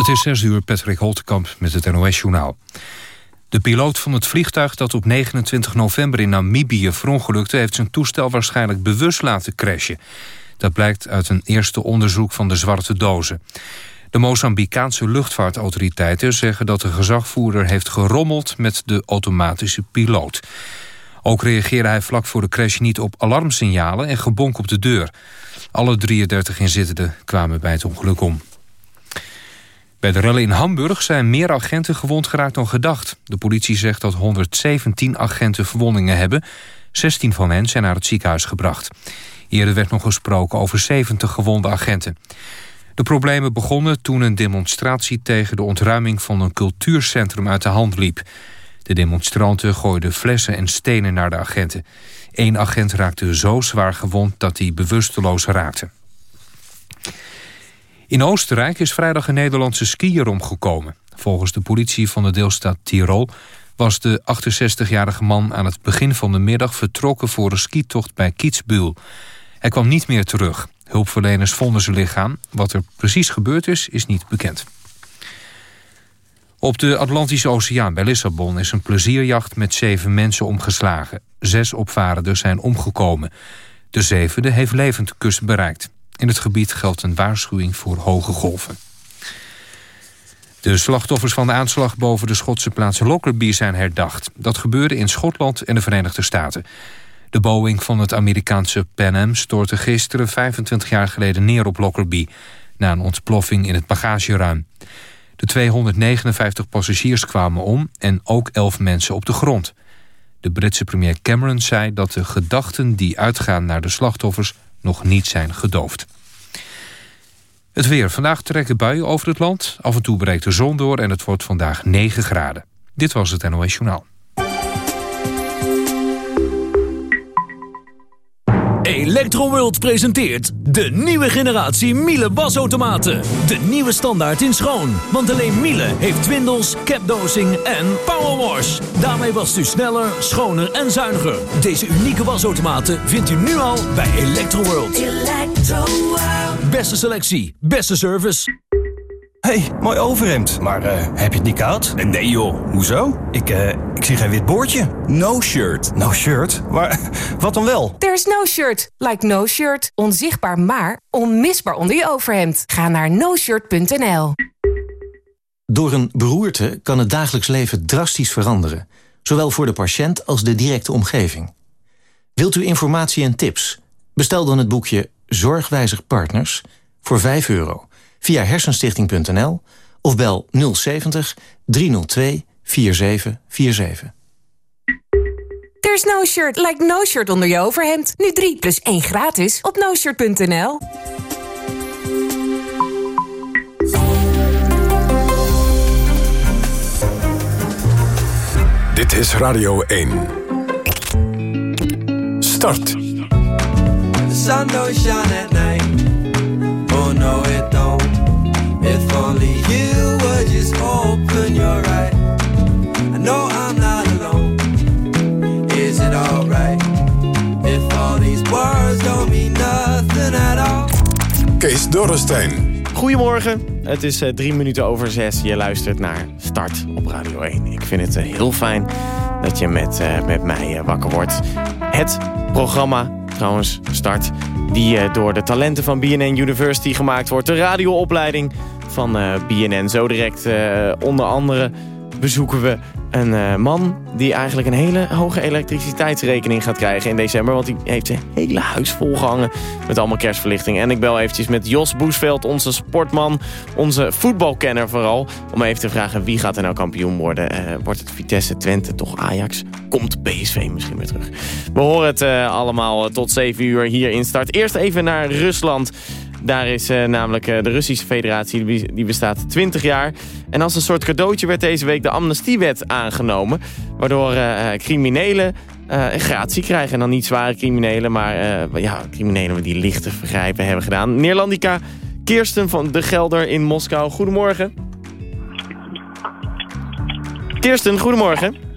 Het is 6 uur, Patrick Holtekamp met het NOS-journaal. De piloot van het vliegtuig dat op 29 november in Namibië verongelukte... heeft zijn toestel waarschijnlijk bewust laten crashen. Dat blijkt uit een eerste onderzoek van de zwarte dozen. De Mozambicaanse luchtvaartautoriteiten zeggen dat de gezagvoerder heeft gerommeld met de automatische piloot. Ook reageerde hij vlak voor de crash niet op alarmsignalen en gebonk op de deur. Alle 33 inzittenden kwamen bij het ongeluk om. Bij de rellen in Hamburg zijn meer agenten gewond geraakt dan gedacht. De politie zegt dat 117 agenten verwondingen hebben. 16 van hen zijn naar het ziekenhuis gebracht. Eerder werd nog gesproken over 70 gewonde agenten. De problemen begonnen toen een demonstratie tegen de ontruiming van een cultuurcentrum uit de hand liep. De demonstranten gooiden flessen en stenen naar de agenten. Eén agent raakte zo zwaar gewond dat hij bewusteloos raakte. In Oostenrijk is vrijdag een Nederlandse skier omgekomen. Volgens de politie van de deelstaat Tirol was de 68-jarige man aan het begin van de middag vertrokken voor een skitocht bij Kitzbühel. Hij kwam niet meer terug. Hulpverleners vonden zijn lichaam. Wat er precies gebeurd is, is niet bekend. Op de Atlantische Oceaan bij Lissabon is een plezierjacht met zeven mensen omgeslagen. Zes opvarenden zijn omgekomen. De zevende heeft levend kust bereikt. In het gebied geldt een waarschuwing voor hoge golven. De slachtoffers van de aanslag boven de Schotse plaats Lockerbie zijn herdacht. Dat gebeurde in Schotland en de Verenigde Staten. De Boeing van het Amerikaanse Pan Am stortte gisteren 25 jaar geleden neer op Lockerbie... na een ontploffing in het bagageruim. De 259 passagiers kwamen om en ook 11 mensen op de grond. De Britse premier Cameron zei dat de gedachten die uitgaan naar de slachtoffers nog niet zijn gedoofd. Het weer. Vandaag trekken buien over het land. Af en toe breekt de zon door en het wordt vandaag 9 graden. Dit was het NOS Journaal. Electroworld presenteert de nieuwe generatie Miele wasautomaten. De nieuwe standaard in schoon. Want alleen Miele heeft twindels, capdosing en powerwash. Daarmee wast u sneller, schoner en zuiniger. Deze unieke wasautomaten vindt u nu al bij Electroworld. Beste selectie, beste service hey, mooi overhemd. Maar uh, heb je het niet koud? Nee joh, hoezo? Ik, uh, ik zie geen wit boordje. No shirt. No shirt? Maar wat dan wel? There's no shirt. Like no shirt. Onzichtbaar maar onmisbaar onder je overhemd. Ga naar noshirt.nl Door een beroerte kan het dagelijks leven drastisch veranderen. Zowel voor de patiënt als de directe omgeving. Wilt u informatie en tips? Bestel dan het boekje Zorgwijzig Partners voor 5 euro via hersenstichting.nl of bel 070 302 4747. There's no shirt like no shirt onder je overhemd. Nu 3 plus 1 gratis op noshirt.nl. Dit is Radio 1. Start. The sun don't shine at night. Oh no it don't. Only you would just open your eyes. I know I'm not alone. Is it alright? If all these words don't mean nothing at all. Kees Dorrestein. Goedemorgen, het is uh, drie minuten over zes. Je luistert naar Start op Radio 1. Ik vind het uh, heel fijn dat je met, uh, met mij wakker wordt. Het programma, trouwens, Start, die door de talenten van BNN University gemaakt wordt. De radioopleiding van uh, BNN. Zo direct uh, onder andere bezoeken we een uh, man die eigenlijk een hele hoge elektriciteitsrekening gaat krijgen in december. Want hij heeft zijn hele huis volgehangen met allemaal kerstverlichting. En ik bel eventjes met Jos Boesveld, onze sportman, onze voetbalkenner vooral. Om even te vragen wie gaat er nou kampioen worden. wordt het Vitesse, Twente, toch Ajax? Komt PSV misschien weer terug? We horen het allemaal tot 7 uur hier in start. Eerst even naar Rusland. Daar is uh, namelijk uh, de Russische federatie, die, bestaat 20 jaar. En als een soort cadeautje werd deze week de amnestiewet aangenomen. Waardoor uh, criminelen gratie krijgen. En dan niet zware criminelen, maar ja, criminelen die lichte vergrijpen hebben gedaan. Neerlandica Kirsten van de Gelder in Moskou. Goedemorgen. Kirsten, goedemorgen.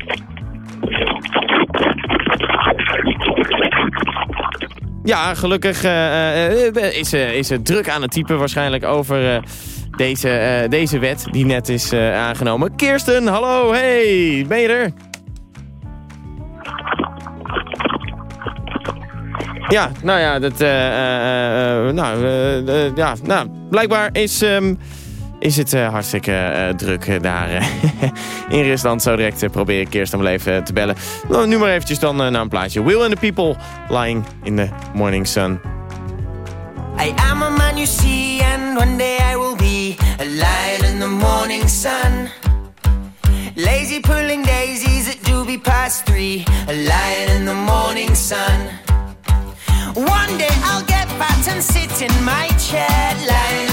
Ja, gelukkig uh, is, is het druk aan het typen waarschijnlijk over deze, deze wet die net is aangenomen. Kirsten, hallo, hey, ben je er? Ja, nou ja, dat, nou, ja, nou, blijkbaar is, ehm, is het eh, hartstikke eh, druk eh, daar in Rusland. Zo direct probeer ik Kirsten wel even te bellen. Nou, nu maar eventjes dan naar een plaatje. Will and the People, Lying in the Morning Sun. I am a man you see, and one day I will be a lion in the morning sun. Lazy pulling daisies at doobie past three, a lion in the morning sun. One day I'll get fat and sit in my chair, lying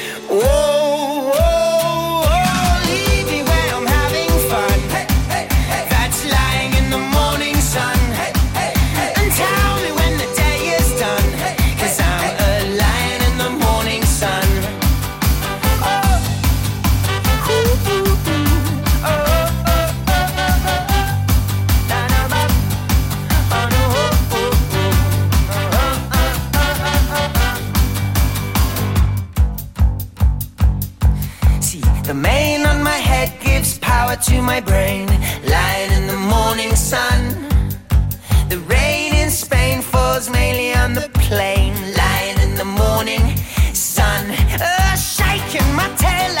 Power to my brain. Lying in the morning sun. The rain in Spain falls mainly on the plain. Lying in the morning sun. Uh, shaking my tail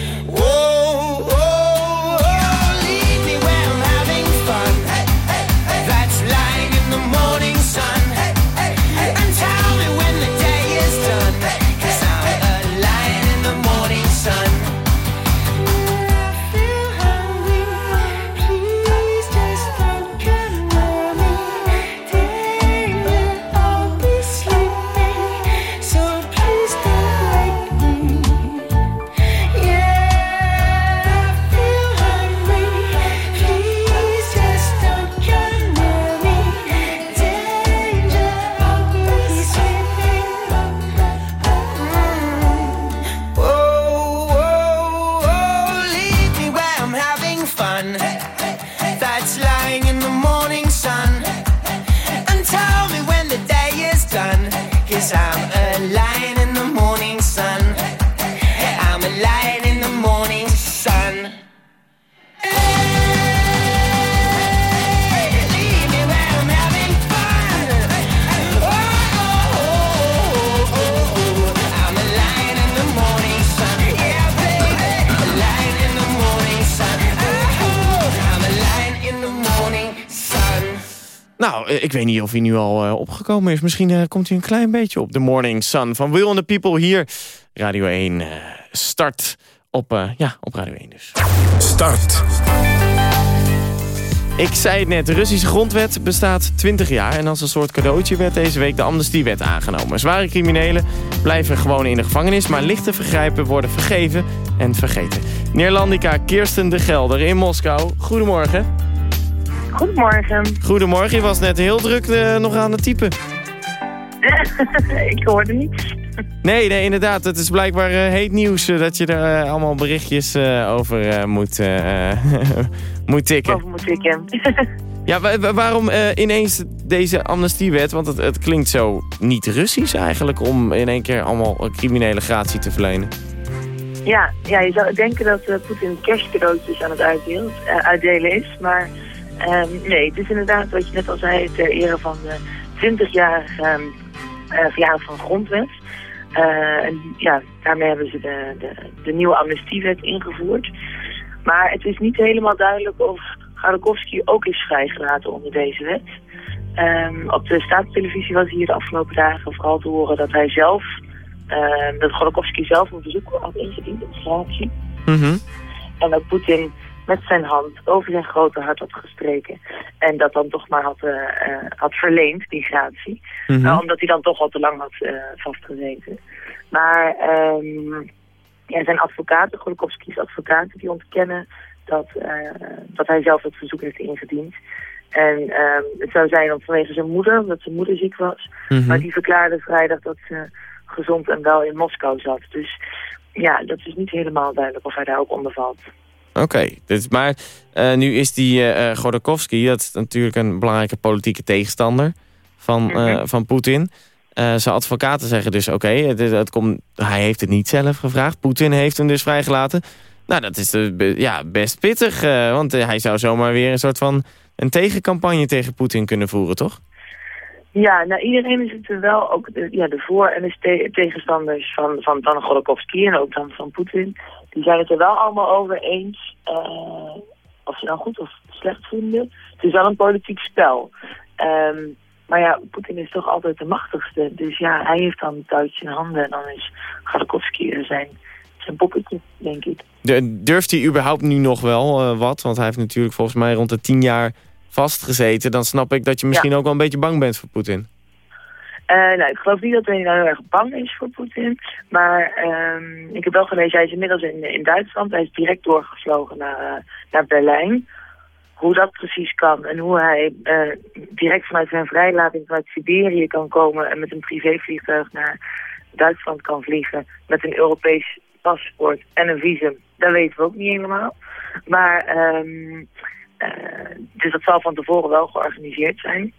Ik weet niet of hij nu al eh, opgekomen is. Misschien eh, komt hij een klein beetje op. The Morning Sun van Will and the People hier. Radio 1 eh, start op, eh, ja, op Radio 1 dus. Start. Ik zei het net, de Russische grondwet bestaat 20 jaar... en als een soort cadeautje werd deze week de amnestiewet aangenomen. Zware criminelen blijven gewoon in de gevangenis... maar lichte vergrijpen worden vergeven en vergeten. Neerlandica Kirsten de Gelder in Moskou. Goedemorgen. Goedemorgen. Goedemorgen, je was net heel druk eh, nog aan het typen. ik hoorde niets. Nee, nee, inderdaad. Het is blijkbaar eh, heet nieuws eh, dat je er allemaal berichtjes over moet, moet tikken. Over moet ik hem. Ja, wa- wa- waarom eh, ineens deze amnestiewet? Want het, het klinkt zo niet Russisch eigenlijk om in één keer allemaal criminele gratie te verlenen. ja, ja, je zou denken dat Poetin kerstcadeautjes aan het uitdelen, uitdelen is. Maar ehm, nee, het is inderdaad wat je net al zei ter ere van de 20-jarige ehm, eh, verjaardag van de grondwet. Eh, en ja, daarmee hebben ze de, de, de nieuwe amnestiewet ingevoerd. Maar het is niet helemaal duidelijk of Garakowski ook is vrijgelaten onder deze wet. Ehm, op de staatstelevisie was hier de afgelopen dagen vooral te horen dat hij zelf, dat Garakowski zelf een verzoek had ingediend, een straatje. Mhm. En dat Poetin met zijn hand over zijn grote hart had gestreken. En dat dan toch maar had, uh, had verleend, die gratie. Mhm. omdat hij dan toch al te lang had uh, vastgezeten. Maar um, ja, zijn advocaten, Golokowski's advocaten, die ontkennen dat, dat hij zelf het verzoek heeft ingediend. En um, het zou zijn om vanwege zijn moeder, omdat zijn moeder ziek was. Mhm. Maar die verklaarde vrijdag dat ze gezond en wel in Moskou zat. Dus ja, dat is niet helemaal duidelijk of hij daar ook onder valt. Oké, dus, maar uh, nu is die uh, Godorkovsky, dat is natuurlijk een belangrijke politieke tegenstander van, uh, mm -hmm. van Poetin. zijn advocaten zeggen dus, oké, okay, hij heeft het niet zelf gevraagd. Poetin heeft hem dus vrijgelaten. Nou, dat is ja, best pittig, want hij zou zomaar weer een soort van een tegencampagne tegen Poetin kunnen voeren, toch? Ja, nou iedereen is het er wel, ook de, ja, de voor- en de tegenstanders van, van dan Golokowski en ook dan van Poetin, die zijn het er wel allemaal over eens uh, of ze nou goed of slecht vinden. Het is wel een politiek spel. Um, maar ja, Poetin is toch altijd de machtigste. Dus ja, hij heeft dan Duits in handen en dan is Golokowski zijn, zijn poppetje, denk ik. De, durft hij überhaupt nu nog wel uh, wat? Want hij heeft natuurlijk volgens mij rond de tien jaar vastgezeten... dan snap ik dat je misschien ook wel een beetje bang bent voor Poetin. Uh, nou, ik geloof niet dat hij nou heel erg bang is voor Poetin. Maar um, ik heb wel gelezen, hij is inmiddels in, in Duitsland. Hij is direct doorgevlogen naar, uh, naar Berlijn. Hoe dat precies kan en hoe hij uh, direct vanuit zijn vrijlating vanuit Siberië kan komen... en met een privévliegtuig naar Duitsland kan vliegen met een Europees paspoort en een visum. Dat weten we ook niet helemaal. Maar uh, dus dat zal van tevoren wel georganiseerd zijn.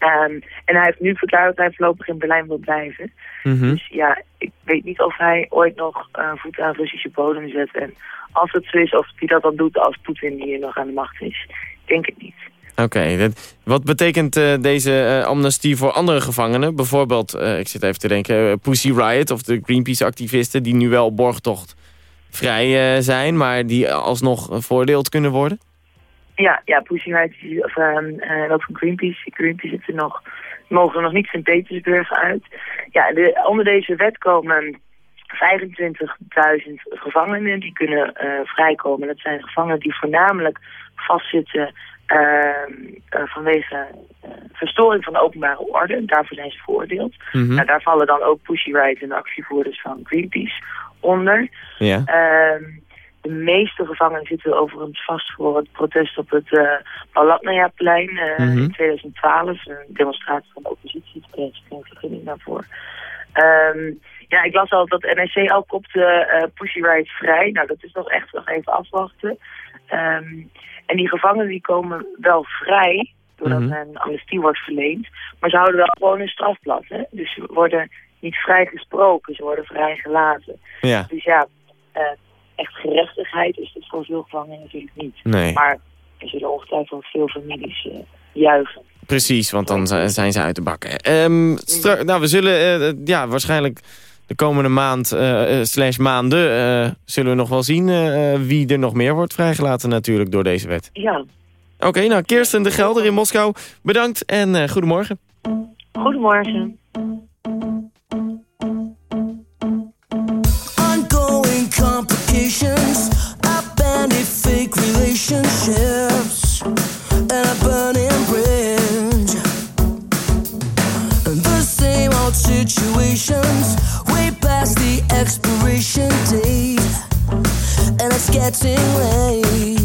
Um, en hij heeft nu verklaard dat hij voorlopig in Berlijn wil blijven. Mm -hmm. Dus ja, ik weet niet of hij ooit nog uh, voet aan Russische bodem zet. En als het zo is, of hij dat dan doet als Poetin hier nog aan de macht is. Ik denk het niet. Oké, okay, wat betekent uh, deze uh, amnestie voor andere gevangenen? Bijvoorbeeld, ik zit even te denken, Pussy Riot of de Greenpeace-activisten... die nu wel borgtocht vrij zijn, maar die alsnog veroordeeld kunnen worden? Ja, ja Pussy Riot of, um, ook van Greenpeace. Greenpeace zit er nog, mogen er nog niet Sint-Petersburg uit. Ja, de, onder deze wet komen 25.000 gevangenen die kunnen vrijkomen. Dat zijn gevangenen die voornamelijk vastzitten uh, uh, vanwege uh, verstoring van de openbare orde. Daarvoor zijn ze veroordeeld. Mm -hmm. nou, daar vallen dan ook Pussy Riot en de actievoerders van Greenpeace onder. Ja. Ehm, de meeste gevangenen zitten overigens vast voor het protest op het uh, Palatnaya-plein mm -hmm. in 2012. Een demonstratie van de oppositie. Vergunning daarvoor. Um, ja, ik las al dat NRC al kopte uh, Pussy Riot vrij. Nou, dat is nog echt nog even afwachten. Um, en die gevangenen die komen wel vrij, doordat mm -hmm. een amnestie wordt verleend. Maar ze houden wel gewoon een strafblad. Hè? Dus ze worden niet vrijgesproken, ze worden vrijgelaten. Ja. Dus ja, uh, echt gerechtigheid is het voor veel gevangenen natuurlijk niet. Nee. Maar er zullen ongetwijfeld veel families uh, juichen. Precies, want dan zijn ze uit de bakken. Um, nou, we zullen uh, ja, waarschijnlijk de komende maand uh, slash maanden uh, zullen we nog wel zien wie er nog meer wordt vrijgelaten natuurlijk door deze wet. Ja. Oké, okay, nou Kirsten de Gelder in Moskou, bedankt en goedemorgen. Goedemorgen. It's getting late.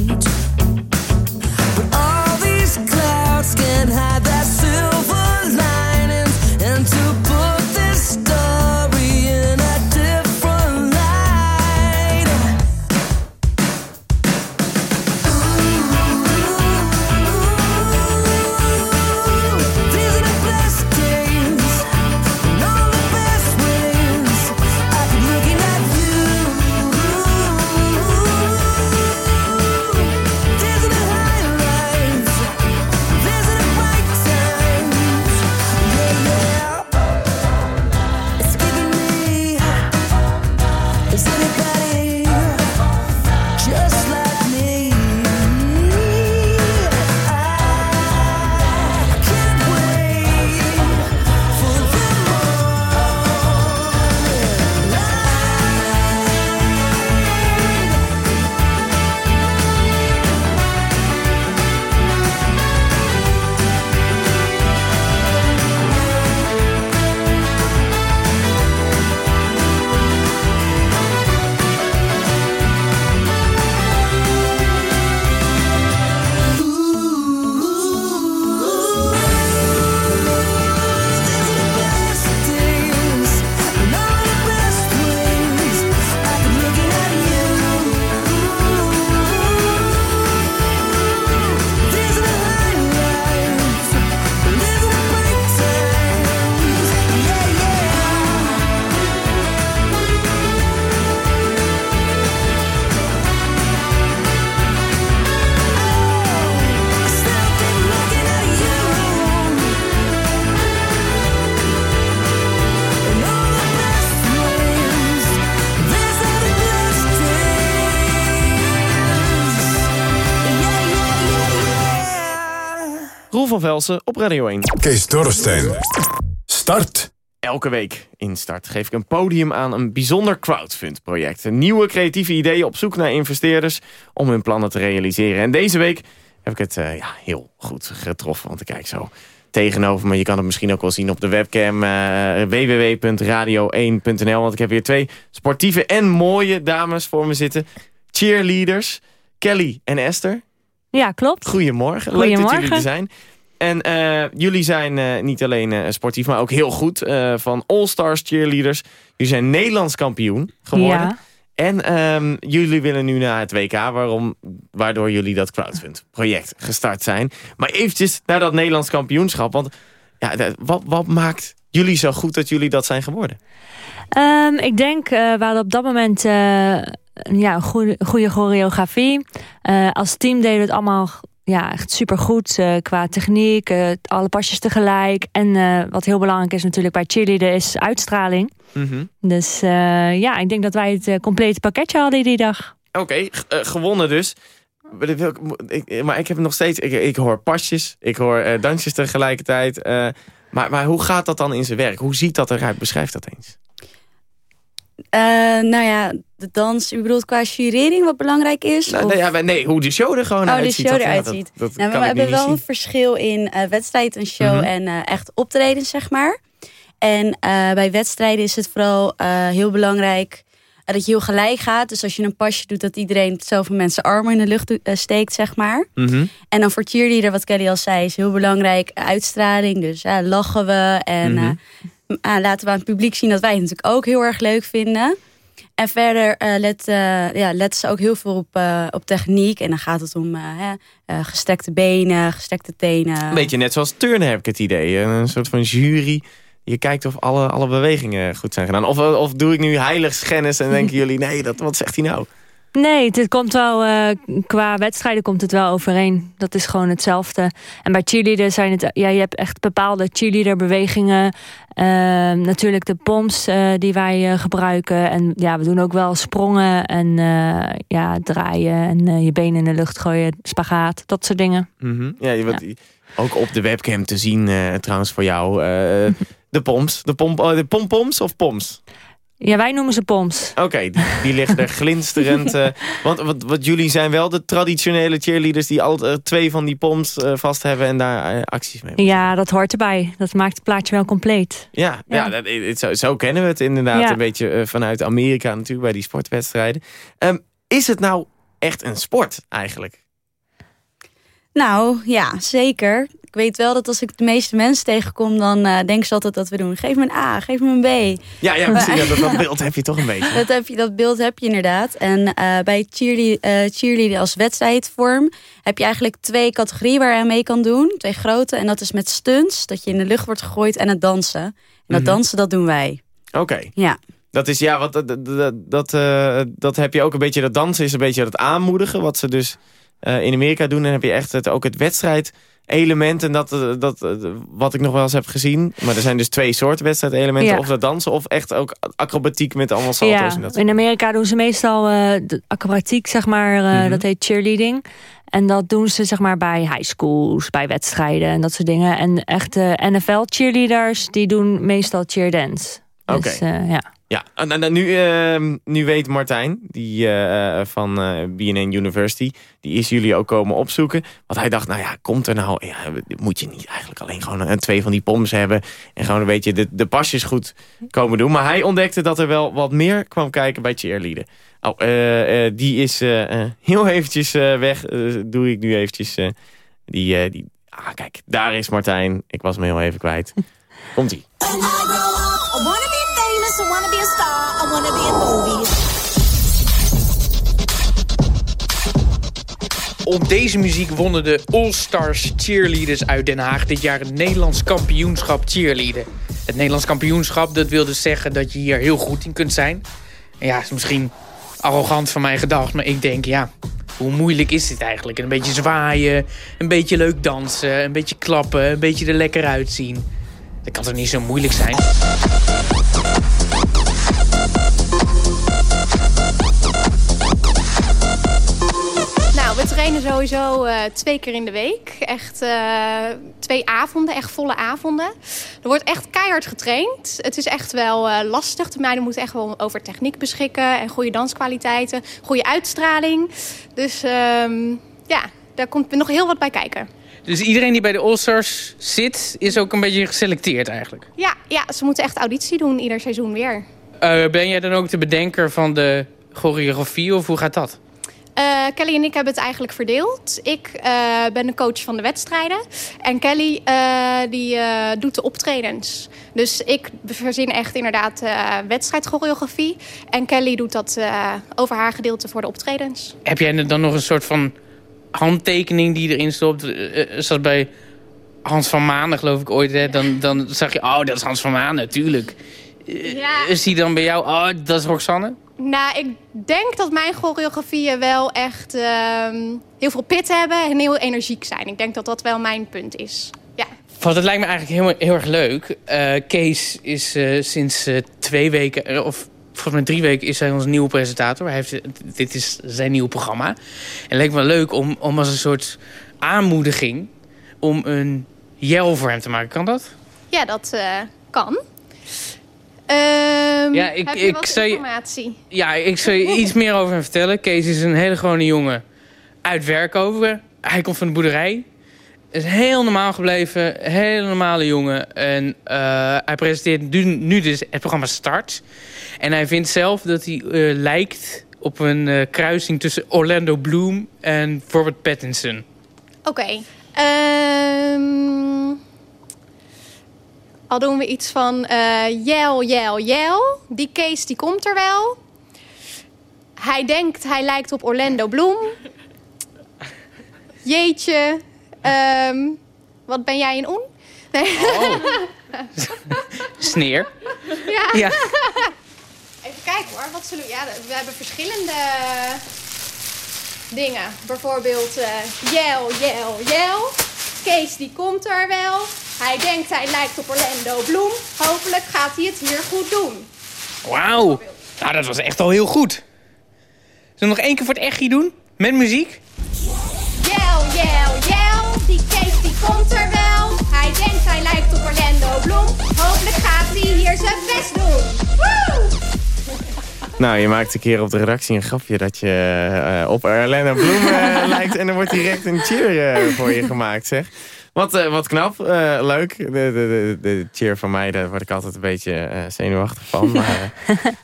Velsen op Radio 1. Kees Dorrestein. Start. Elke week in Start geef ik een podium aan een bijzonder crowdfund-project. Nieuwe creatieve ideeën op zoek naar investeerders om hun plannen te realiseren. En deze week heb ik het eh, ja, heel goed getroffen, want ik kijk zo tegenover me. Je kan het misschien ook wel zien op de webcam eh, www.radio1.nl. Want ik heb hier twee sportieve en mooie dames voor me zitten. Cheerleaders, Kelly en Esther. Ja, klopt. Goedemorgen. Leuk dat Goedemorgen. jullie er zijn. En eh, jullie zijn eh, niet alleen eh, sportief, maar ook heel goed. van All Stars Cheerleaders. Jullie zijn Nederlands kampioen geworden. Ja. En ehm, jullie willen nu naar het WK, waarom, waardoor jullie dat crowdfund project gestart zijn. Maar eventjes naar dat Nederlands kampioenschap. Want ja, wat, wat maakt jullie zo goed dat jullie dat zijn geworden? Ehm, ik denk, we hadden op dat moment ja, een goede, goede choreografie. Als team deden we het allemaal ja, echt supergoed eh, qua techniek. eh, alle pasjes tegelijk. En eh, wat heel belangrijk is natuurlijk bij cheerleader is uitstraling. Dus eh, ja, ik denk dat wij het complete pakketje hadden die dag. Oké, gewonnen dus. Maar ik- ik- Maar ik heb nog steeds... Ik, ik hoor pasjes, ik hoor dansjes tegelijkertijd. maar, maar hoe gaat dat dan in zijn werk? Hoe ziet dat eruit? Beschrijf dat eens. Eh, nou ja, de dans, u bedoelt qua jurering wat belangrijk is? Nou, nee, ja, nee, hoe de show er gewoon oh, de uitziet. show eruit ziet. nou, we hebben wel zien. een verschil in eh, wedstrijd, show Mhm. en eh, echt optreden, zeg maar. En bij wedstrijden is het vooral heel belangrijk dat je heel gelijk gaat. Dus als je een pasje doet, dat iedereen hetzelfde met zijn armen in de lucht steekt, zeg maar. Mhm. En dan voor cheerleader, wat Kelly al zei, is heel belangrijk uitstraling. Dus ja, lachen we en Mhm. Ah, laten we aan het publiek zien dat wij het natuurlijk ook heel erg leuk vinden. En verder eh, let, eh, ja, letten ze ook heel veel op, eh, op techniek. En dan gaat het om eh, hè, eh, gestrekte benen, gestrekte tenen. Een beetje net zoals turnen heb ik het idee. Een soort van jury. Je kijkt of alle, alle bewegingen goed zijn gedaan. Of, of doe ik nu heiligschennis en denken jullie... nee, dat, wat zegt hij nou? Nee, het komt wel, eh, qua wedstrijden komt het wel overeen. Dat is gewoon hetzelfde. En bij cheerleader zijn het, ja, je hebt echt bepaalde cheerleader bewegingen. Ehm, natuurlijk de pomps eh, die wij eh, gebruiken. En ja, we doen ook wel sprongen en ja, draaien en je benen in de lucht gooien, spagaat, dat soort dingen. Mhm. Ja, je, Ook op de webcam te zien trouwens voor jou. de pomps. De, pomp, oh, de pompoms of poms? Ja, wij noemen ze pomps. Oké, die, die liggen er glinsterend. eh, want wat, wat jullie zijn wel de traditionele cheerleaders... die altijd eh, twee van die poms eh, vast hebben en daar acties mee Ja, dat hoort erbij. Dat maakt het plaatje wel compleet. Ja, ja. dat, het- zo, zo kennen we het inderdaad Ja. een beetje vanuit Amerika natuurlijk bij die sportwedstrijden. Ehm, is het nou echt een sport eigenlijk? Nou, ja, zeker. Ik weet wel dat als ik de meeste mensen tegenkom... dan eh denken ze altijd dat we doen. Geef me een A, geef me een B. Ja, ja, dat, dat beeld heb je toch een beetje. Dat, heb je, dat beeld heb je inderdaad. En eh, bij eh cheerleaden als wedstrijdvorm heb je eigenlijk twee categorieën waar je aan mee kan doen. Twee grote. En dat is met stunts, dat je in de lucht wordt gegooid en het dansen. En dat Mhm. dansen, dat doen wij. Oké. Ja. Dat is, ja, wat, dat, dat, dat, dat heb je ook een beetje, dat dansen is een beetje dat aanmoedigen, wat ze dus in Amerika doen. En dan heb je echt het, ook het wedstrijdelement en dat, eh, dat, eh, wat ik nog wel eens heb gezien. Maar er zijn dus twee soorten wedstrijdelementen, Ja. of dat dansen of echt ook acrobatiek met allemaal salto's Ja, en dat in Amerika doen ze meestal de acrobatiek, zeg maar. Mhm. Dat heet cheerleading. En dat doen ze zeg maar bij high schools, bij wedstrijden en dat soort dingen. En echte NFL-cheerleaders, die doen meestal cheerdance. Oké. Dus, eh, ja. Ja, en, en- en nu, ehm, nu weet Martijn, die eh, van eh BNN University, die is jullie ook komen opzoeken. Want hij dacht, nou ja, komt er nou, ja, moet je niet eigenlijk alleen gewoon een, twee van die poms hebben en gewoon een beetje de, de pasjes goed komen doen. Maar hij ontdekte dat er wel wat meer kwam kijken bij cheerleaden. Oh, eh, eh, die is eh, eh, heel eventjes eh, weg, Eh, doe ik nu eventjes. eh, die, eh, die, ah, kijk, daar is Martijn. Ik was hem heel even kwijt. Komt-ie. I wanna be a star, I wanna be in movies. Op deze muziek wonnen de All-Stars cheerleaders uit Den Haag dit jaar het Nederlands kampioenschap cheerleaden. Het Nederlands kampioenschap, dat wil dus zeggen dat je hier heel goed in kunt zijn. En ja, is misschien arrogant van mij gedacht, maar ik denk ja, hoe moeilijk is dit eigenlijk? Een beetje zwaaien, een beetje leuk dansen, een beetje klappen, een beetje er lekker uitzien. Dat kan toch niet zo moeilijk zijn? Trainen sowieso eh, twee keer in de week. Echt eh, twee avonden, echt volle avonden. Er wordt echt keihard getraind. Het is echt wel eh, lastig. De meiden moeten echt wel over techniek beschikken... en goede danskwaliteiten, goede uitstraling. Dus ehm, ja, daar komt nog heel wat bij kijken. Dus iedereen die bij de All-Stars zit, is ook een beetje geselecteerd eigenlijk. Ja, ja, ze moeten echt auditie doen ieder seizoen weer. Ben jij dan ook de bedenker van de choreografie of hoe gaat dat? Eh, Kelly en ik hebben het eigenlijk verdeeld. Ik eh, ben de coach van de wedstrijden. En Kelly eh, die, doet de optredens. Dus ik verzin echt inderdaad wedstrijdchoreografie. En Kelly doet dat over haar gedeelte voor de optredens. Heb jij dan nog een soort van handtekening die erin stopt? Zoals bij Hans van Manen geloof ik ooit. Hè? Dan, dan zag je, oh dat is Hans van Manen, natuurlijk. Ja. Is die dan bij jou, oh dat is Roxanne? Nou, ik denk dat mijn choreografieën wel echt ehm, heel veel pit hebben en heel energiek zijn. Ik denk dat dat wel mijn punt is. Ja. Want het lijkt me eigenlijk heel, heel erg leuk. Eh, Kees is eh, sinds eh, twee weken, of volgens mij drie weken, is hij onze nieuwe presentator. Hij heeft, dit is zijn nieuwe programma. En het lijkt me leuk om, om als een soort aanmoediging... om een jel voor hem te maken. Kan dat? Ja, dat kan. Ehm, Ja, ik- heb je ik wat zou je- informatie? Ja, ik zal je iets meer over hem vertellen. Kees is een hele gewone jongen uit Werkover. Hij komt van de boerderij. Is heel normaal gebleven. Hele normale jongen. En eh, hij presenteert nu, nu dus het programma Start. En hij vindt zelf dat hij eh, lijkt op een eh, kruising tussen Orlando Bloom en Robert Pattinson. Oké. Ehm, al doen we iets van eh jel, jel, jel. Die Kees die komt er wel. Hij denkt hij lijkt op Orlando Bloom. Jeetje. Ehm, wat ben jij een on? Nee. Sneer. ja. Ja. Even kijken hoor. Wat zullen we... Ja, we hebben verschillende dingen. Bijvoorbeeld jel, jel, jel. Kees die komt er wel. Hij denkt hij lijkt op Orlando Bloem. Hopelijk gaat hij het hier goed doen. Wauw. Nou, dat was echt al heel goed. Zullen we nog één keer voor het echtje doen? Met muziek? Jel, jel, jel. Die Kees die komt er wel. Hij denkt hij lijkt op Orlando Bloem. Hopelijk gaat hij hier zijn best doen. Woe! Nou, je maakt een keer op de redactie een grapje dat je eh, op Orlando Bloem eh, lijkt. En er wordt direct een cheer eh, voor je gemaakt, zeg. Wat, eh, wat knap, eh, leuk. De, de, de, de cheer van mij, daar word ik altijd een beetje eh, zenuwachtig van. Maar,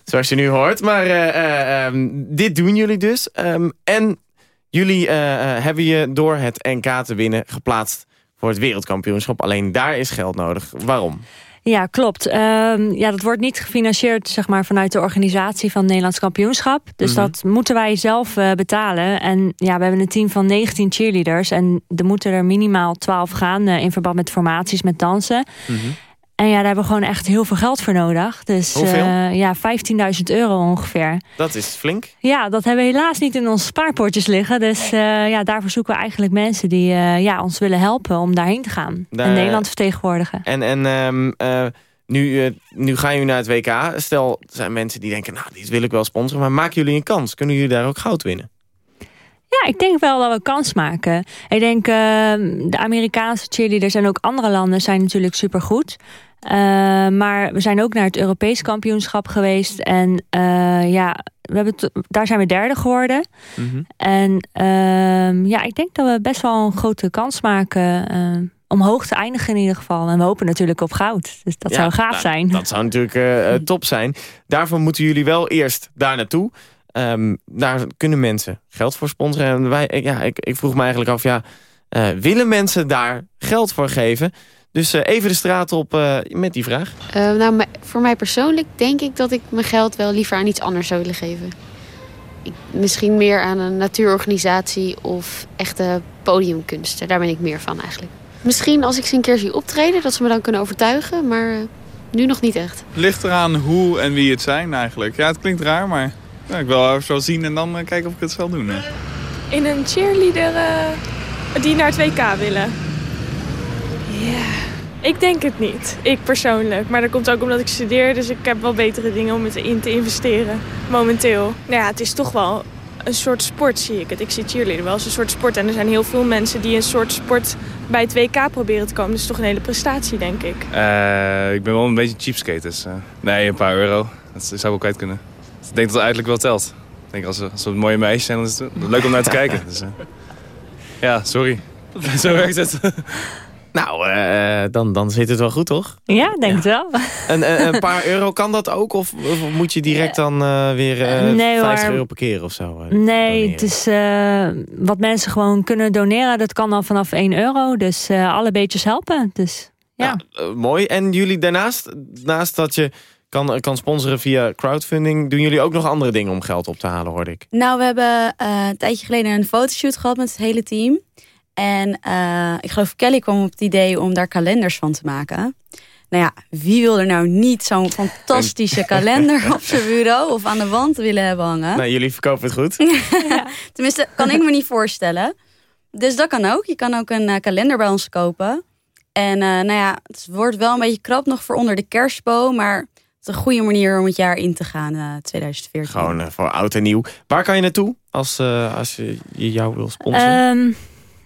zoals je nu hoort. Maar eh, eh, ehm, dit doen jullie dus. Ehm, en jullie hebben je door het NK te winnen geplaatst voor het wereldkampioenschap. Alleen daar is geld nodig. Waarom? Ja, klopt. Ehm, ja, dat wordt niet gefinancierd zeg maar, vanuit de organisatie van het Nederlands kampioenschap. Dus Mhm. dat moeten wij zelf eh, betalen. En ja, we hebben een team van 19 cheerleaders. En er moeten er minimaal 12 gaan eh, in verband met formaties, met dansen. En ja, daar hebben we gewoon echt heel veel geld voor nodig. Dus eh, ja, 15.000 euro ongeveer. Dat is flink. Ja, dat hebben we helaas niet in onze spaarpotjes liggen. Dus eh, ja, daarvoor zoeken we eigenlijk mensen die eh, ja, ons willen helpen om daarheen te gaan. Daar- En Nederland vertegenwoordigen. En, en ehm, eh, nu, nu gaan jullie naar het WK. Stel, er zijn mensen die denken, nou, dit wil ik wel sponsoren. Maar maken jullie een kans? Kunnen jullie daar ook goud winnen? Ja, ik denk wel dat we kans maken. Ik denk, eh, de Amerikaanse cheerleaders en ook andere landen zijn natuurlijk supergoed. Eh, maar we zijn ook naar het Europees kampioenschap geweest. En eh, ja, we hebben daar zijn we derde geworden. En ehm, ja, ik denk dat we best wel een grote kans maken eh, om hoog te eindigen in ieder geval. En we hopen natuurlijk op goud. Dus dat Ja, zou gaaf nou, zijn. Dat zou natuurlijk top zijn. Daarvoor moeten jullie wel eerst daar naartoe. Ehm, daar kunnen mensen geld voor sponsoren. En wij, ik- ja, ik, ik vroeg me eigenlijk af, ja, willen mensen daar geld voor geven? Dus eh, even de straat op eh, met die vraag. Eh, nou, maar voor mij persoonlijk denk ik dat ik mijn geld wel liever aan iets anders zou willen geven. Ik, misschien meer aan een natuurorganisatie of echte podiumkunsten. Daar ben ik meer van eigenlijk. Misschien als ik ze een keer zie optreden, dat ze me dan kunnen overtuigen. Maar nu nog niet echt. ligt eraan hoe en wie het zijn eigenlijk. Ja, het klinkt raar, maar ja, ik wil even zo zien en dan kijken of ik het zal doen. hè. In een cheerleader eh, die naar het WK willen. Ja, ik denk het niet. Ik persoonlijk. Maar dat komt ook omdat ik studeer, dus ik heb wel betere dingen om het in te investeren. Momenteel. Nou ja, het is toch wel een soort sport, zie ik het. Ik zie cheerleader wel als een soort sport. En er zijn heel veel mensen die een soort sport bij het WK proberen te komen. Dat is toch een hele prestatie, denk ik. Eh, ik ben wel een beetje cheapskate, dus... eh, nee, een paar euro. Dat zou wel kwijt kunnen. Ik denk dat het uiterlijk wel telt. Ik denk, als, we- als we een mooie meisjes zijn, dan is het leuk om naar te kijken. Dus, eh, ja, sorry. Zo werkt het. Nou, eh, dan, dan zit het wel goed, toch? Ja, denk het wel. Een, een, een paar euro, kan dat ook? Of, of moet je direct dan eh, weer eh, nee, 50 hoor. euro per keer of zo? eh? Nee, het is eh, wat mensen gewoon kunnen doneren. Dat kan al vanaf 1 euro. Dus eh, alle beetjes helpen. Dus ja. Eh, mooi. En jullie daarnaast, naast dat je kan, kan sponsoren via crowdfunding... doen jullie ook nog andere dingen om geld op te halen, hoorde ik. Nou, we hebben eh, een tijdje geleden een fotoshoot gehad met het hele team. En eh, ik geloof Kelly kwam op het idee om daar kalenders van te maken. Nou ja, wie wil er nou niet zo'n fantastische kalender op zijn bureau of aan de wand willen hebben hangen? Nou, jullie verkopen het goed. Tenminste, kan ik me niet voorstellen. Dus dat kan ook. Je kan ook een eh, kalender bij ons kopen. En eh, nou ja, het wordt wel een beetje krap nog voor onder de kerstboom. Maar het is een goede manier om het jaar in te gaan, eh 2014. Gewoon voor oud en nieuw. Waar kan je naartoe als, eh, als je, je jou wil sponsoren? Ehm,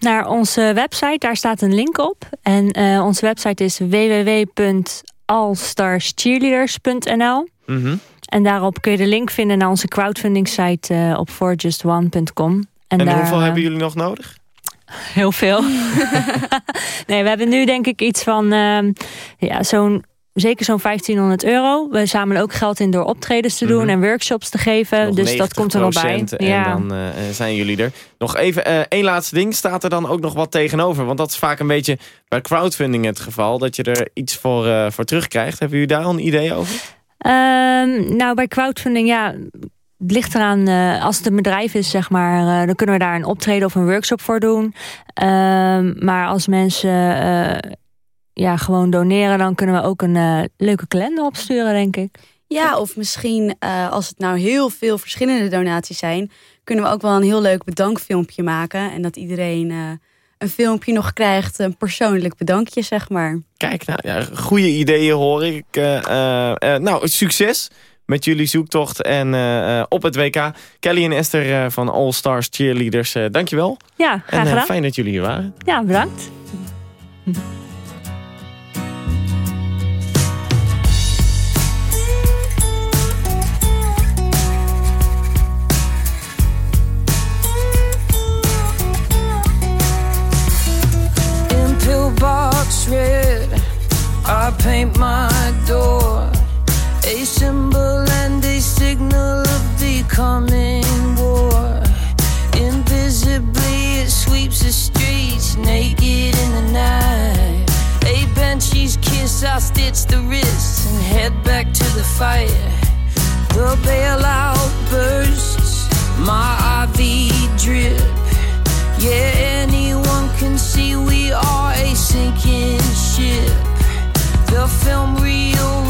naar onze website, daar staat een link op. En eh, onze website is www.allstarscheerleaders.nl. Mhm. En daarop kun je de link vinden naar onze crowdfunding site eh, op forjustone.com. En, daar, hoeveel eh, hebben jullie nog nodig? Heel veel. nee, we hebben nu denk ik iets van ehm, ja, zo'n zeker zo'n 1500 euro. We zamelen ook geld in door optredens te doen en workshops te geven. Mhm. Nog dus dat komt er wel bij. 90% En dan eh, zijn jullie er. Nog even eh, één laatste ding. Staat er dan ook nog wat tegenover? Want dat is vaak een beetje bij crowdfunding het geval. Dat je er iets voor, eh, voor terugkrijgt. Hebben jullie daar al een idee over? Ehm, nou, bij crowdfunding, ja, het ligt eraan, als het een bedrijf is, zeg maar, dan kunnen we daar een optreden of een workshop voor doen. Ehm, maar als mensen ja, gewoon doneren, dan kunnen we ook een eh, leuke kalender opsturen, denk ik. Ja, of misschien eh, als het nou heel veel verschillende donaties zijn... kunnen we ook wel een heel leuk bedankfilmpje maken. En dat iedereen eh, een filmpje nog krijgt. Een persoonlijk bedankje, zeg maar. Kijk, nou, ja, goede ideeën hoor ik. Eh, eh, eh, nou, succes met jullie zoektocht en eh, eh, op het WK. Kelly en Esther eh, van All Stars Cheerleaders, dankjewel. Ja, En graag gedaan. fijn dat jullie hier waren. Ja, bedankt. Red. I paint my door a symbol and a signal of the coming war. Invisibly, it sweeps the streets naked in the night. A banshee's kiss, I stitch the wrists and head back to the fire. The bailout bursts, my IV drip. Yeah, anyone can see we are ship. Film reel.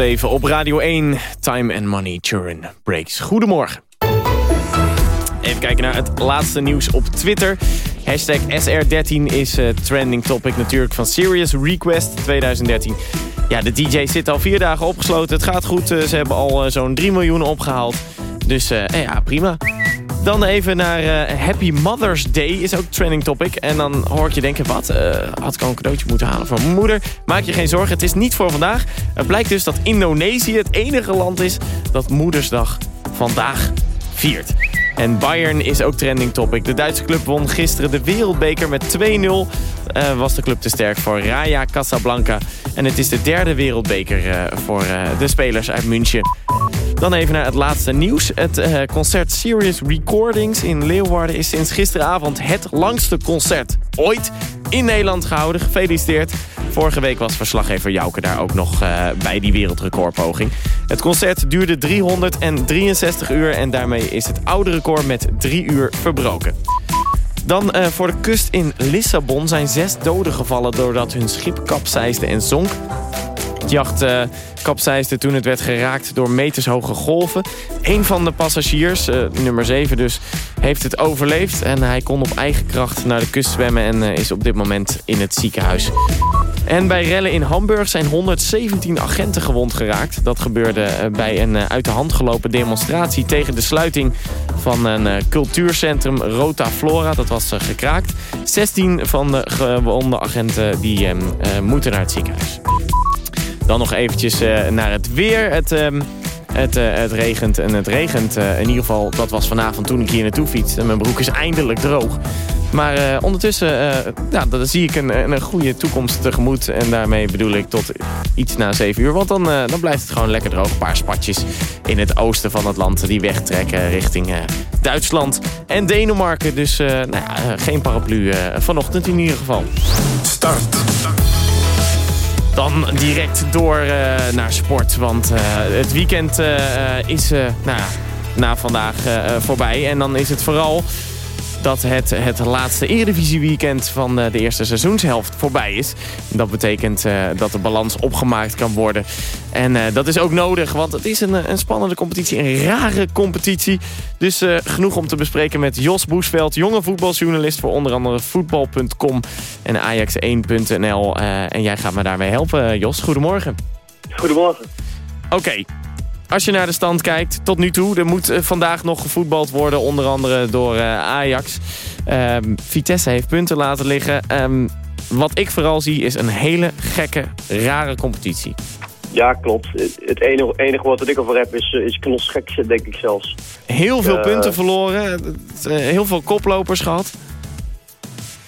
Even op Radio 1. Time and Money Turin Breaks. Goedemorgen. Even kijken naar het laatste nieuws op Twitter. Hashtag SR13 is uh, trending topic natuurlijk van Serious Request 2013. Ja, de DJ zit al vier dagen opgesloten. Het gaat goed. Eh, ze hebben al eh, zo'n 3 miljoen opgehaald. Dus ja, prima. Dan even naar Happy Mother's Day is ook trending topic. En dan hoor ik je denken, wat? had ik al een cadeautje moeten halen voor mijn moeder? Maak je geen zorgen, het is niet voor vandaag. Het blijkt dus dat Indonesië het enige land is dat Moedersdag vandaag viert. En Bayern is ook trending topic. De Duitse club won gisteren de wereldbeker met 2-0. Uh, was de club te sterk voor Raja Casablanca. En het is de derde wereldbeker voor de spelers uit München. Dan even naar het laatste nieuws. Het concert Serious Recordings in Leeuwarden is sinds gisteravond het langste concert ooit in Nederland gehouden. Gefeliciteerd. Vorige week was verslaggever Jouke daar ook nog uh, bij die wereldrecordpoging. Het concert duurde 363 uur en daarmee is het oude record met 3 uur verbroken. Dan uh, voor de kust in Lissabon zijn zes doden gevallen doordat hun schip kapseisde en zonk. Jacht uh, kapseisde toen het werd geraakt door metershoge golven. Een van de passagiers, uh, nummer 7 dus, heeft het overleefd. En hij kon op eigen kracht naar de kust zwemmen en uh, is op dit moment in het ziekenhuis. En bij rellen in Hamburg zijn 117 agenten gewond geraakt. Dat gebeurde bij een uit de hand gelopen demonstratie... tegen de sluiting van een cultuurcentrum Rota Flora. Dat was gekraakt. 16 van de gewonde agenten die, moeten naar het ziekenhuis. Dan nog eventjes uh, naar het weer. Het, uh, het, uh, het regent en het regent. in ieder geval, dat was vanavond toen ik hier naartoe fietste. Mijn broek is eindelijk droog. Maar ondertussen ja, dat zie ik een, een goede toekomst tegemoet. En daarmee bedoel ik tot iets na 7 uur. Want dan, dan blijft het gewoon lekker droog. Een paar spatjes in het oosten van het land die wegtrekken richting Duitsland en Denemarken. Dus nou geen paraplu vanochtend in ieder geval. Start. Dan direct door uh, naar sport. Want uh, het weekend uh, is nou, na vandaag voorbij. En dan is het vooral dat het, het laatste Eredivisie-weekend van de eerste seizoenshelft voorbij is. Dat betekent uh, dat de balans opgemaakt kan worden. En uh, dat is ook nodig, want het is een, een spannende competitie, een rare competitie. Dus uh, genoeg om te bespreken met Jos Boesveld, jonge voetbaljournalist voor onder andere voetbal.com en Ajax1.nl. en jij gaat me daarmee helpen, Jos. Goedemorgen. Goedemorgen. Oké, okay. Als je naar de stand kijkt, tot nu toe, er moet vandaag nog gevoetbald worden, onder andere door uh, Ajax. Um, Vitesse heeft punten laten liggen. Um, wat ik vooral zie is een hele gekke, rare competitie. Ja, klopt. Het enige, enige wat ik over heb is, is knosgek, denk ik zelfs. Heel veel uh, punten verloren, heel veel koplopers gehad.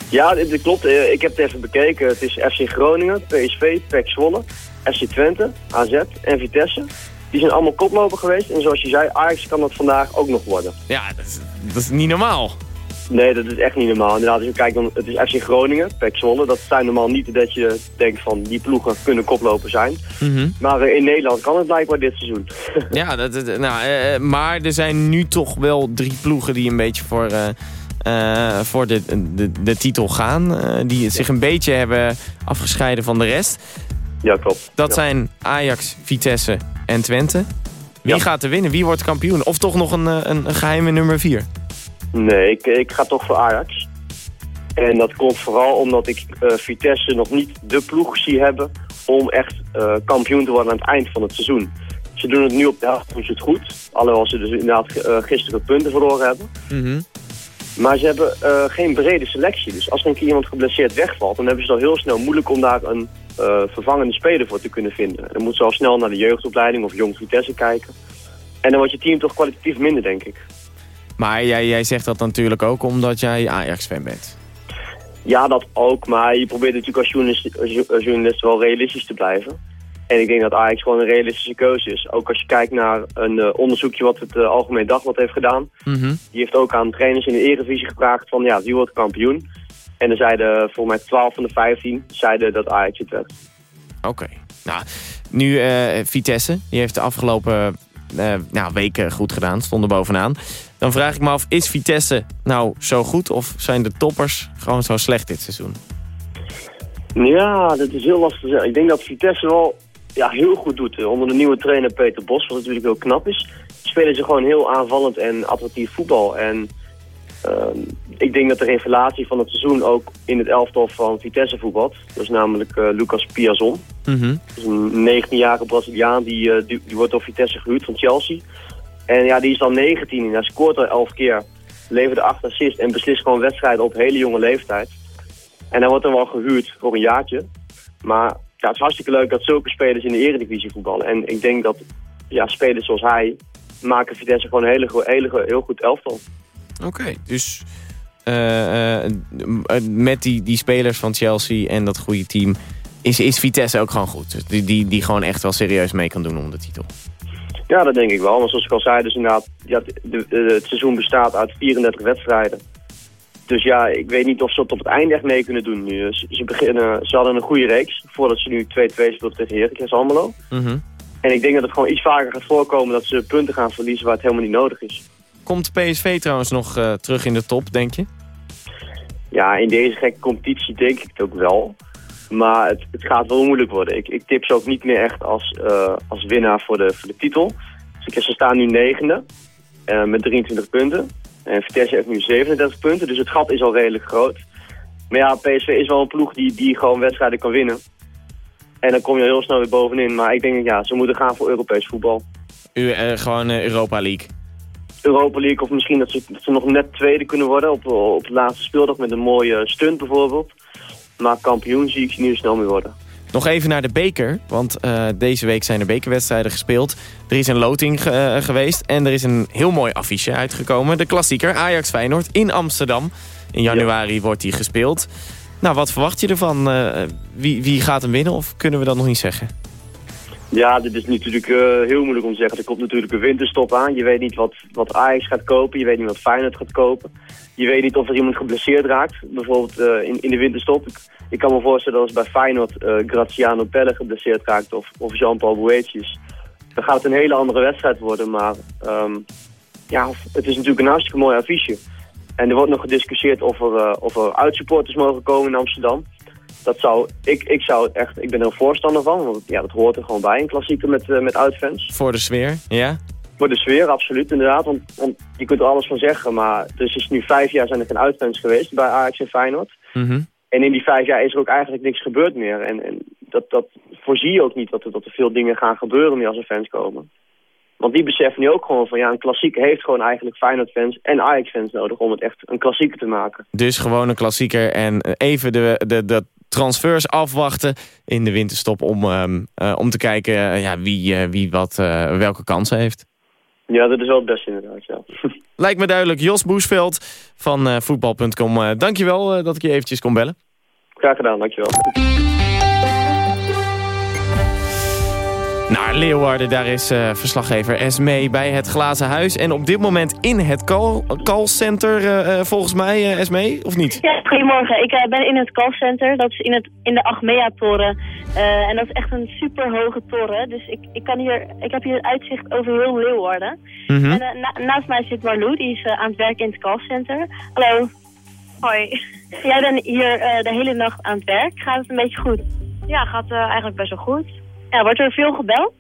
Ja, dat klopt. Ik heb het even bekeken. Het is FC Groningen, PSV, PEC Zwolle, FC Twente, AZ en Vitesse. Die zijn allemaal koploper geweest. En zoals je zei, Ajax kan dat vandaag ook nog worden. Ja, dat is, dat is niet normaal. Nee, dat is echt niet normaal. Inderdaad, als je kijkt, dan, het is FC Groningen, PEC Zwolle. Dat zijn normaal niet dat je denkt van die ploegen kunnen koploper zijn. Mm -hmm. Maar uh, in Nederland kan het blijkbaar dit seizoen. ja, dat, nou, uh, maar er zijn nu toch wel drie ploegen die een beetje voor... Uh, voor de, de, de titel gaan. die zich een beetje hebben afgescheiden van de rest. Ja, klopt. Dat ja. zijn Ajax, Vitesse en Twente. Wie Ja. gaat er winnen? Wie wordt kampioen? Of toch nog een, eh, een, een geheime nummer 4? Nee, ik, ik ga toch voor Ajax. En dat komt vooral omdat ik eh, Vitesse nog niet de ploeg zie hebben om echt eh, kampioen te worden aan het eind van het seizoen. Ze doen het nu op de helft doen ze het goed. Alhoewel ze dus inderdaad gisteren punten verloren hebben. Maar ze hebben geen brede selectie. Dus als er een keer iemand geblesseerd wegvalt, dan hebben ze het al heel snel moeilijk om daar een eh, vervangende speler voor te kunnen vinden. Dan moet ze al snel naar de jeugdopleiding of jong Vitesse kijken. En dan wordt je team toch kwalitatief minder, denk ik. Maar jij, jij zegt dat natuurlijk ook omdat jij Ajax-fan bent. Ja, dat ook. Maar je probeert natuurlijk als journalist, als jo- als journalist wel realistisch te blijven. En ik denk dat Ajax gewoon een realistische keuze is. Ook als je kijkt naar een eh, onderzoekje wat het eh, Algemeen Dagblad heeft gedaan. Die heeft ook aan trainers in de Eredivisie gevraagd van ja, wie wordt kampioen? En er zeiden volgens mij 12 van de 15 zeiden dat Ajax het werd. Oké. Nou, nu eh, Vitesse. Die heeft de afgelopen eh, nou, weken goed gedaan. Stonden bovenaan. Dan vraag ik me af, is Vitesse nou zo goed? Of zijn de toppers gewoon zo slecht dit seizoen? Ja, dat is heel lastig te zeggen. Ik denk dat Vitesse wel ja, heel goed doet. Onder de nieuwe trainer Peter Bos, wat natuurlijk heel knap is, spelen ze gewoon heel aanvallend en attractief voetbal. En ehm, ik denk dat de revelatie van het seizoen ook in het elftal van Vitesse voetbalt. Dat is namelijk eh, Lucas Piazon. Mhm. Dat is een 19-jarige Braziliaan, die, eh, die, die wordt door Vitesse gehuurd van Chelsea. En ja, die is dan 19 en hij scoort al 11 keer, levert 8 assists en beslist gewoon wedstrijden op hele jonge leeftijd. En hij wordt dan wel gehuurd voor een jaartje. Maar ja, het is hartstikke leuk dat zulke spelers in de eredivisie voetballen. En ik denk dat ja, spelers zoals hij maken Vitesse gewoon een hele, hele, heel goed elftal. Oké, dus eh, eh, met die, die spelers van Chelsea en dat goede team... Is, is Vitesse ook gewoon goed. Dus die, die, die gewoon echt wel serieus mee kan doen om de titel. Ja, dat denk ik wel. Maar zoals ik al zei, dus inderdaad, ja, de, de- het seizoen bestaat uit 34 wedstrijden. Dus ja, ik weet niet of ze het op het einde echt mee kunnen doen nu. Ze, ze beginnen, ze hadden een goede reeks, voordat ze nu 2-2 speelden tegen Heracles Almelo. Mhm. En ik denk dat het gewoon iets vaker gaat voorkomen dat ze punten gaan verliezen waar het helemaal niet nodig is. Komt PSV trouwens nog eh, terug in de top, denk je? Ja, in deze gekke competitie denk ik het ook wel. Maar het, het gaat wel moeilijk worden. Ik, ik tip ze ook niet meer echt als, eh, als winnaar voor de, voor de titel. Dus ze staan nu negende eh, met 23 punten. En Vitesse heeft nu 37 punten, dus het gat is al redelijk groot. Maar ja, PSV is wel een ploeg die, die gewoon wedstrijden kan winnen. En dan kom je heel snel weer bovenin. Maar ik denk dat ja, ze moeten gaan voor Europees voetbal. U, eh, gewoon Europa League. Europa League of misschien dat ze, dat ze nog net tweede kunnen worden op, op de laatste speeldag met een mooie stunt bijvoorbeeld. Maar kampioen zie ik ze niet zo snel meer worden. Nog even naar de beker, want eh, deze week zijn er bekerwedstrijden gespeeld. Er is een loting ge- eh, geweest en er is een heel mooi affiche uitgekomen. De klassieker Ajax-Feyenoord in Amsterdam. In januari wordt die gespeeld. Nou, wat verwacht je ervan? Eh, wie, wie gaat hem winnen of kunnen we dat nog niet zeggen? Ja, dit is natuurlijk eh, heel moeilijk om te zeggen. Er komt natuurlijk een winterstop aan. Je weet niet wat, wat Ajax gaat kopen. Je weet niet wat Feyenoord gaat kopen. Je weet niet of er iemand geblesseerd raakt. Bijvoorbeeld eh, in, in de winterstop. Ik, kan me voorstellen dat als bij Feyenoord eh, Graziano Pelle geblesseerd raakt of, of Jean-Paul Boetius. Dan gaat het een hele andere wedstrijd worden. Maar ehm, ja, het is natuurlijk een hartstikke mooi affiche. En er wordt nog gediscussieerd of er, of er uitsupporters mogen komen in Amsterdam. Dat zou, ik, ik zou het echt, ik ben er een voorstander van. Want ja, dat hoort er gewoon bij, een klassieker met, eh, met uitfans. Voor de sfeer, ja? Voor de sfeer, absoluut, inderdaad. Want, want je kunt er alles van zeggen. Maar dus is nu vijf jaar zijn er geen uitfans geweest bij Ajax en Feyenoord. Mhm. En in die vijf jaar is er ook eigenlijk niks gebeurd meer. En, en dat, dat voorzie je ook niet dat er, dat er veel dingen gaan gebeuren meer als er fans komen. Want die beseffen nu ook gewoon van ja, een klassieker heeft gewoon eigenlijk Feyenoord-fans en Ajax-fans nodig om het echt een klassieker te maken. Dus gewoon een klassieker en even de, de, de transfers afwachten in de winterstop... om, ehm, eh, om te kijken eh, ja, wie, eh, wie wat, welke kansen heeft. Ja, dat is wel het beste inderdaad, ja. Lijkt me duidelijk. Jos Boesveld van voetbal.com. Dankjewel dat ik je eventjes kon bellen. Graag gedaan, dankjewel. Naar Leeuwarden, daar is eh, verslaggever Esmee bij het Glazen Huis. En op dit moment in het call, callcenter, eh, eh, volgens mij, eh Esmee, of niet? Ja, goedemorgen. Ik eh, ben in het callcenter. Dat is in, het, in de Achmea-toren. Eh, en dat is echt een super hoge toren. Dus ik, ik, kan hier, ik heb hier uitzicht over heel Leeuwarden. Mhm. En na- naast mij zit Marlou, die is aan het werken in het callcenter. Hallo. Hoi. Jij bent hier eh, de hele nacht aan het werk. Gaat het een beetje goed? Ja, gaat eigenlijk best wel goed. Ja, wordt er veel gebeld?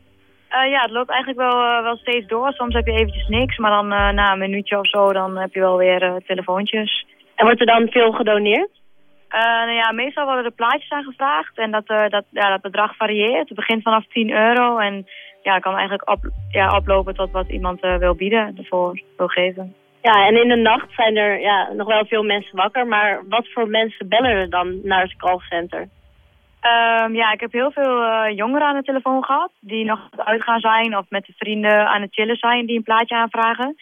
Eh, ja, het loopt eigenlijk wel, eh, wel steeds door. Soms heb je eventjes niks, maar dan eh, na een minuutje of zo, dan heb je wel weer telefoontjes. En wordt er dan veel gedoneerd? Nou ja, meestal worden er plaatjes aangevraagd en dat, dat, ja, dat bedrag varieert. Het begint vanaf 10 euro en ja, kan eigenlijk op, ja, oplopen tot wat iemand wil bieden, ervoor wil geven. Ja, en in de nacht zijn er ja, nog wel veel mensen wakker. Maar wat voor mensen bellen er dan naar het callcenter? Ehm, ja, ik heb heel veel eh, jongeren aan de telefoon gehad die nog aan het uitgaan zijn of met de vrienden aan het chillen zijn die een plaatje aanvragen.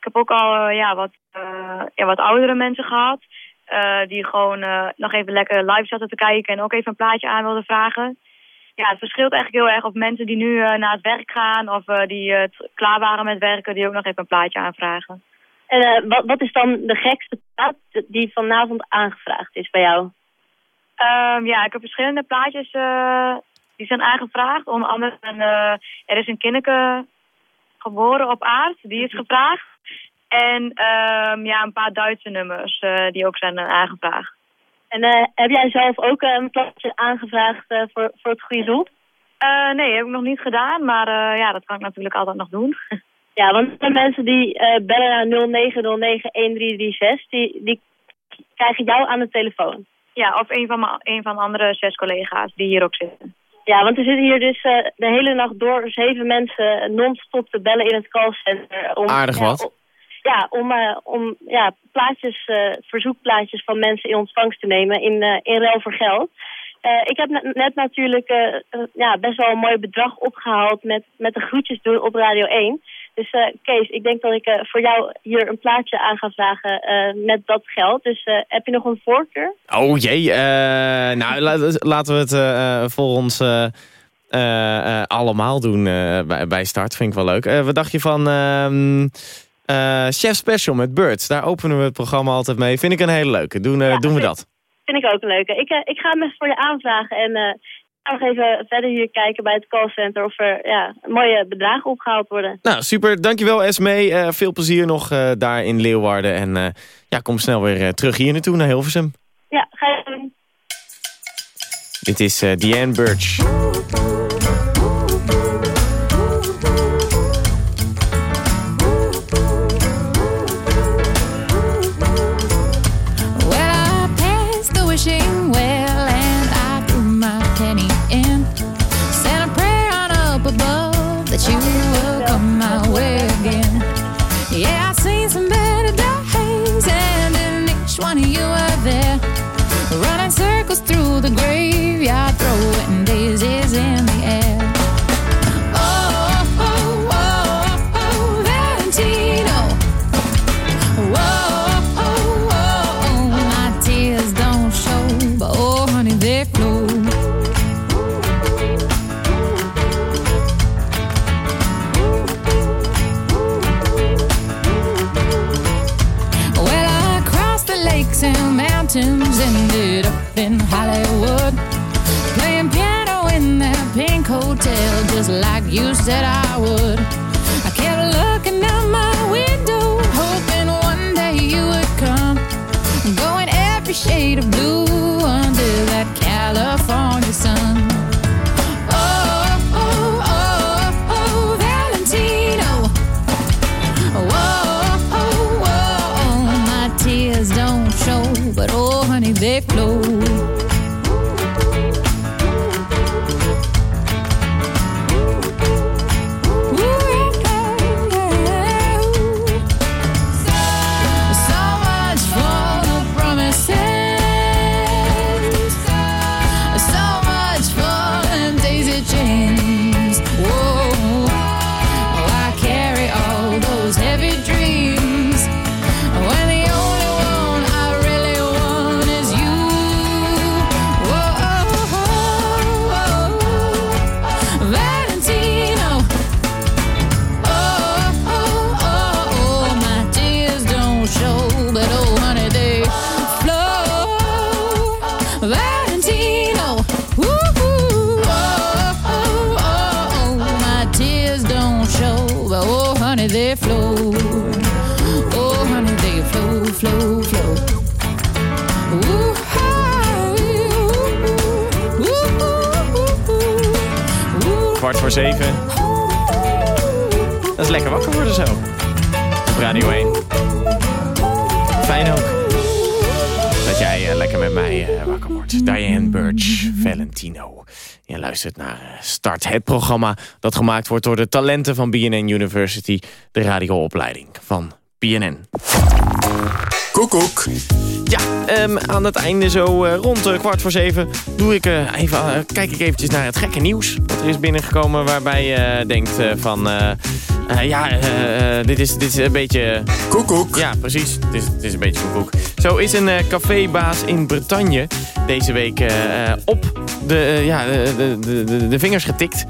Ik heb ook al eh, ja, wat, eh, wat oudere mensen gehad eh, die gewoon nog even lekker live zaten te kijken en ook even een plaatje aan wilden vragen. Ja, het verschilt eigenlijk heel erg of mensen die nu naar het werk gaan of die klaar waren met werken, die ook nog even een plaatje aanvragen. En wat, wat is dan de gekste plaat die vanavond aangevraagd is bij jou? Ehm, ja, ik heb verschillende plaatjes eh, die zijn aangevraagd. Onder andere een, eh, er is een kinderke geboren op aard, die is gevraagd. En ehm, ja, een paar Duitse nummers eh, die ook zijn aangevraagd. En heb jij zelf ook een plaatje aangevraagd voor, voor het goede doel? Nee, heb ik nog niet gedaan, maar ja, dat kan ik natuurlijk altijd nog doen. Ja, want de mensen die bellen naar 0909-1336, die, die krijgen jou aan de telefoon. Ja, of een van, mijn, een van de andere zes collega's die hier ook zitten. Ja, want er zitten hier dus eh, de hele nacht door zeven mensen non-stop te bellen in het callcenter. Om, Aardig ja, wat. om- ja, om, eh, om ja, plaatjes, eh, verzoekplaatjes van mensen in ontvangst te nemen in, eh, in ruil voor geld. Eh, ik heb net, net natuurlijk ja, best wel een mooi bedrag opgehaald met, met de groetjes doen op Radio 1. Dus eh, Kees, ik denk dat ik eh, voor jou hier een plaatje aan ga vragen eh, met dat geld. Dus heb je nog een voorkeur? Oh jee, nou la- laten we het voor ons allemaal doen bij, bij start. Vind ik wel leuk. Wat dacht je van ehm, eh, Chef Special met Birds? Daar openen we het programma altijd mee. Vind ik een hele leuke. Doen, doen we dat. Vind ik ook een leuke. Ik, ik ga hem even voor je aanvragen en nog even verder hier kijken bij het callcenter of er ja, mooie bedragen opgehaald worden. Nou, super. Dankjewel Esmee. Eh veel plezier nog eh, daar in Leeuwarden. En eh, ja, kom snel weer terug hier naartoe, naar Hilversum. Ja, ga je doen. Dit is Diane Birch. Like you said I would. I kept looking out my window, hoping one day you would come. Going every shade of blue they flow. Oh, honey, they flow, flow, flow. Ooh, Kwart voor zeven. Dat is lekker wakker worden zo. Radio 1. Fijn ook. Dat jij eh, lekker met mij eh, wakker wordt. Diane Birch, Valentino. Je luistert naar eh, Start, het programma dat gemaakt wordt door de talenten van BNN University. De radioopleiding van BNN. Koekoek. Ja, ehm, aan het einde zo eh, rond eh, kwart voor zeven doe ik, eh, even, kijk ik eventjes naar het gekke nieuws. Wat er is binnengekomen waarbij je denkt van... ja, dit, is, dit is een beetje... Koekoek. Ja, precies. Het is, het is een beetje koekoek. Zo is een cafébaas in Bretagne deze week op de, ja, de, de, de, de vingers getikt.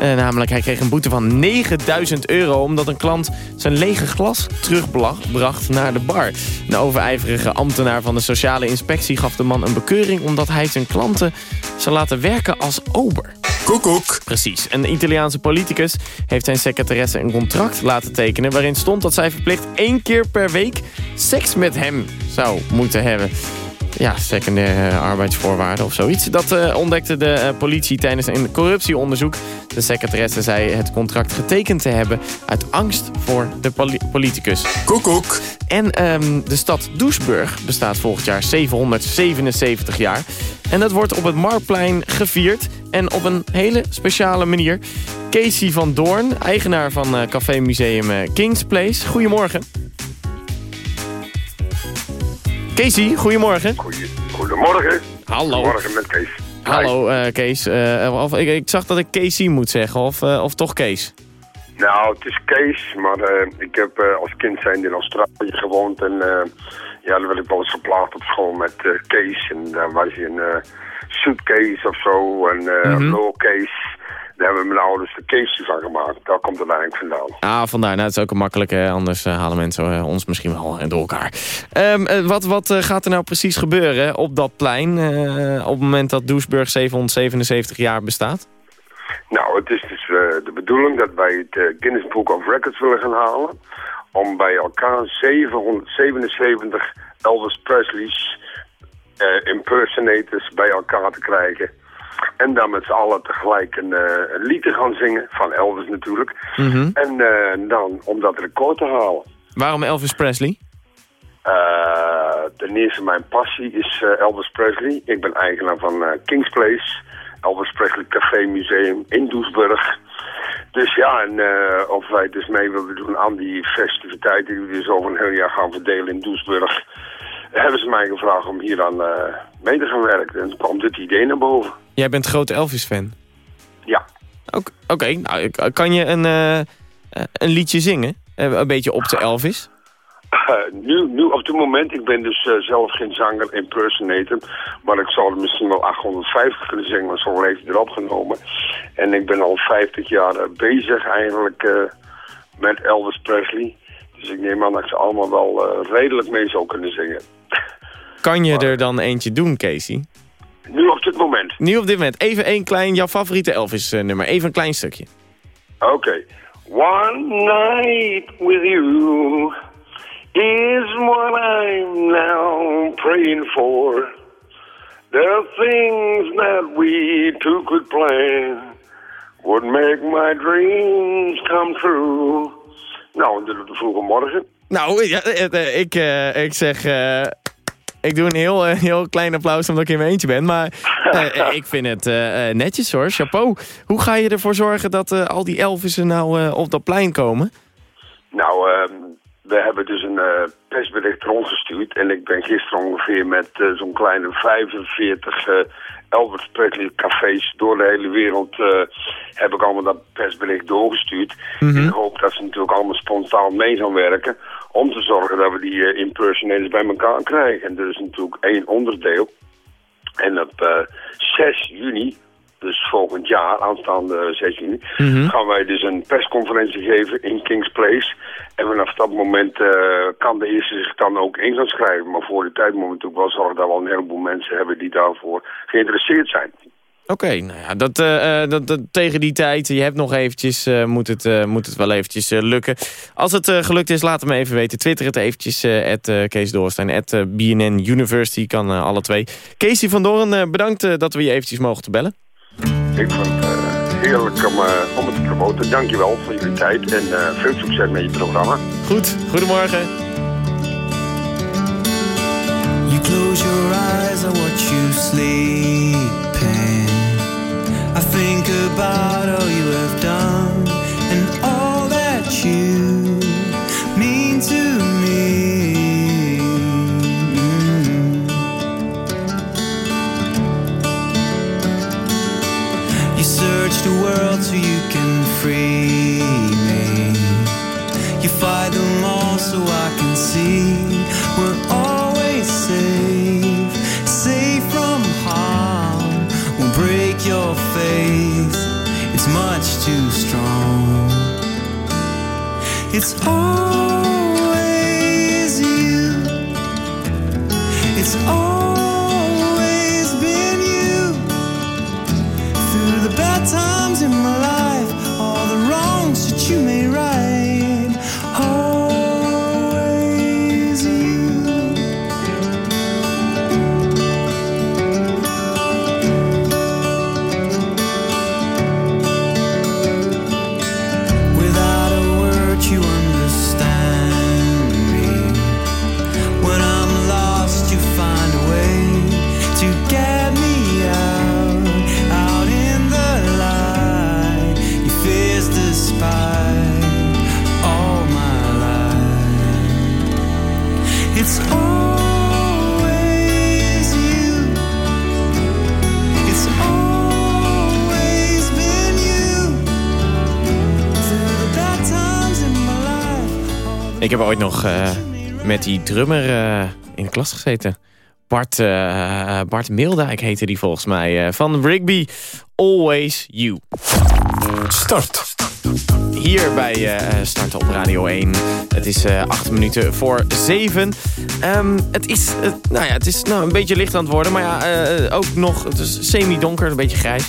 Namelijk, hij kreeg een boete van 9000 euro... omdat een klant zijn lege glas terugbracht naar de bar. Een overijverige ambtenaar van de sociale inspectie gaf de man een bekeuring... omdat hij zijn klanten zou laten werken als ober. Koekoek. Precies. Een Italiaanse politicus heeft zijn secretaresse een contract laten tekenen... waarin stond dat zij verplicht één keer per week seks met hem zou moeten hebben. Ja, secundaire arbeidsvoorwaarden of zoiets. Dat eh, ontdekte de eh, politie tijdens een corruptieonderzoek. De secretaresse zei het contract getekend te hebben... uit angst voor de poli- politicus. Koekoek. En ehm, de stad Doesburg bestaat volgend jaar 777 jaar. En dat wordt op het Marktplein gevierd. En op een hele speciale manier. Casey van Doorn, eigenaar van eh, Café Museum Kings Place. Goedemorgen. Casey, goedemorgen. Goedemorgen. Hallo. Goedemorgen met Kees. Hallo eh, Kees. Eh, of, ik, ik zag dat ik Casey moet zeggen, of, eh, of toch Kees? Nou, het is Kees, maar ik heb als kind zijn in Australië gewoond en ja, dan werd ik wel eens geplaagd op school met Kees. En daar was je een suitcase of zo, en uh, Mhm. lowercase. Daar hebben mijn ouders de Keesje van gemaakt. Daar komt het eigenlijk vandaan. Ah, vandaar. Nou, het is ook een makkelijke, anders eh, halen mensen eh, ons misschien wel door elkaar. Ehm, eh, wat wat eh, gaat er nou precies gebeuren op dat plein... eh, op het moment dat Doesburg 777 jaar bestaat? Nou, het is dus eh, de bedoeling dat wij het eh, Guinness Book of Records willen gaan halen. Om bij elkaar 777 Elvis Presley's eh, impersonators bij elkaar te krijgen. En dan met z'n allen tegelijk een, eh, een lied te gaan zingen, van Elvis natuurlijk. Mhm. En eh, dan om dat record te halen. Waarom Elvis Presley? Eh, ten eerste mijn passie is Elvis Presley. Ik ben eigenaar van King's Place. Elvis Presley Café Museum in Doesburg. Dus ja, en of wij dus mee willen doen aan die festiviteiten die we dus over een heel jaar gaan verdelen in Doesburg. Hebben ze mij gevraagd om hier aan eh, mee te gaan werken. En toen kwam dit idee naar boven. Jij bent grote Elvis-fan. Ja. Oké, nou, ik- kan je een, eh, eh, een liedje zingen? Eh, een beetje op de Elvis? Eh, nu, nu op dit moment, ik ben dus eh, zelf geen zanger, impersonator. Maar ik zou er misschien wel 850 kunnen zingen, maar zo heeft erop genomen. En ik ben al 50 jaar eh, bezig eigenlijk eh, met Elvis Presley. Dus ik neem aan dat ik ze allemaal wel eh, redelijk mee zou kunnen zingen. Kan je er dan eentje doen, Casey? Nu op dit moment. Nu op dit moment. Even één klein, jouw favoriete Elvis-nummer. Even een klein stukje. Oké. One night with you is what I'm now praying for. The things that we two could plan would make my dreams come true. Nou, de, de vroege morgen. Nou, ja, eh, eh, ik, eh, ik zeg... eh, ik doe een heel, eh, heel klein applaus omdat ik in mijn eentje ben. Maar eh, ik vind het eh, netjes hoor. Chapeau. Hoe ga je ervoor zorgen dat al die Elvissen nou op dat plein komen? Nou, ehm, we hebben dus een persbericht rondgestuurd. En ik ben gisteren ongeveer met zo'n kleine 45 eh Elvis Presley cafés door de hele wereld... heb ik allemaal dat persbericht doorgestuurd. In de hoop dat ze natuurlijk allemaal spontaan mee gaan werken... om te zorgen dat we die eh, impersonators bij elkaar krijgen. En dat is natuurlijk één onderdeel. En op eh 6 juni, dus volgend jaar, aanstaande 6 juni, Mhm. gaan wij dus een persconferentie geven in King's Place. En vanaf dat moment eh, kan de eerste zich dan ook in gaan schrijven. Maar voor die tijd moeten we natuurlijk wel zorgen dat we al een heleboel mensen hebben die daarvoor geïnteresseerd zijn. Oké, nou ja, dat, eh, eh, dat, dat, tegen die tijd, je hebt nog eventjes, eh, moet, het, eh, moet het wel eventjes lukken. Als het eh, gelukt is, laat het me even weten. Twitter het eventjes, eh at, Kees Doorstein, at, BNN University, kan alle twee. Casey van Doorn, eh, bedankt dat we je eventjes mogen te bellen. Ik vond het eh, heerlijk om, om het te promoten. Dankjewel voor jullie tijd en eh, veel succes met je programma. Goed, goedemorgen. You close your eyes, I watch you sleeping. About all you have done drummer uh, in de klas gezeten. Bart, uh, Bart Mildijk heette die volgens mij. van Rigby, Always You. Start. Hier bij Start op Radio 1. Het is acht minuten voor zeven. Um, het is, nou ja, het is nou, een beetje licht aan het worden. Maar ja, ook nog, het is semi-donker, een beetje grijs.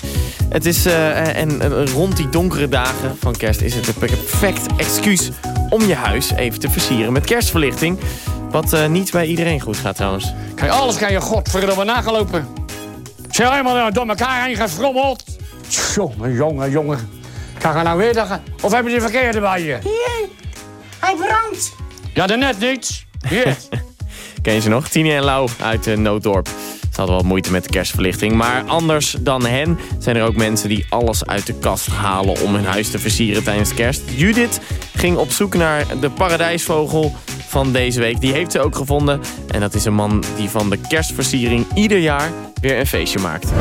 Het is, en rond die donkere dagen van kerst is het een perfect excuus om je huis even te versieren met kerstverlichting. Wat niet bij iedereen goed gaat trouwens. Kijk, alles kan je godverdomme nagelopen. Zijn helemaal door elkaar heen gefrommeld. Jongen, jongen, jongen. Ga gaan nou weer dagen. Of hebben ze verkeerde bij je? Nee, hij brandt. Ja, daarnet niet. Hier. Ken je ze nog? Tini en Lau uit uh, Nooddorp. Ze hadden wel moeite met de kerstverlichting. Maar anders dan hen zijn er ook mensen die alles uit de kast halen... om hun huis te versieren tijdens kerst. Judith ging op zoek naar de paradijsvogel van deze week. Die heeft ze ook gevonden. En dat is een man die van de kerstversiering ieder jaar weer een feestje maakt.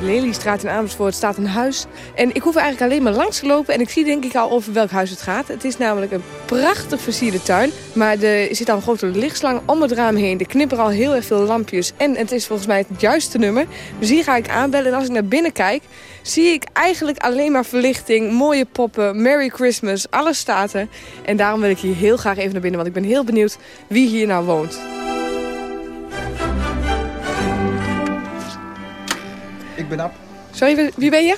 De Leliestraat in Amersfoort staat een huis. En ik hoef eigenlijk alleen maar langs te lopen en ik zie denk ik al over welk huis het gaat. Het is namelijk een prachtig versierde tuin. Maar er zit al een grote lichtslang om het raam heen. Er knipperen al heel erg veel lampjes. En het is volgens mij het juiste nummer. Dus hier ga ik aanbellen en als ik naar binnen kijk... zie ik eigenlijk alleen maar verlichting, mooie poppen, Merry Christmas. Alles staat er. En daarom wil ik hier heel graag even naar binnen. Want ik ben heel benieuwd wie hier nou woont. Ben Ab. Sorry, wie ben je?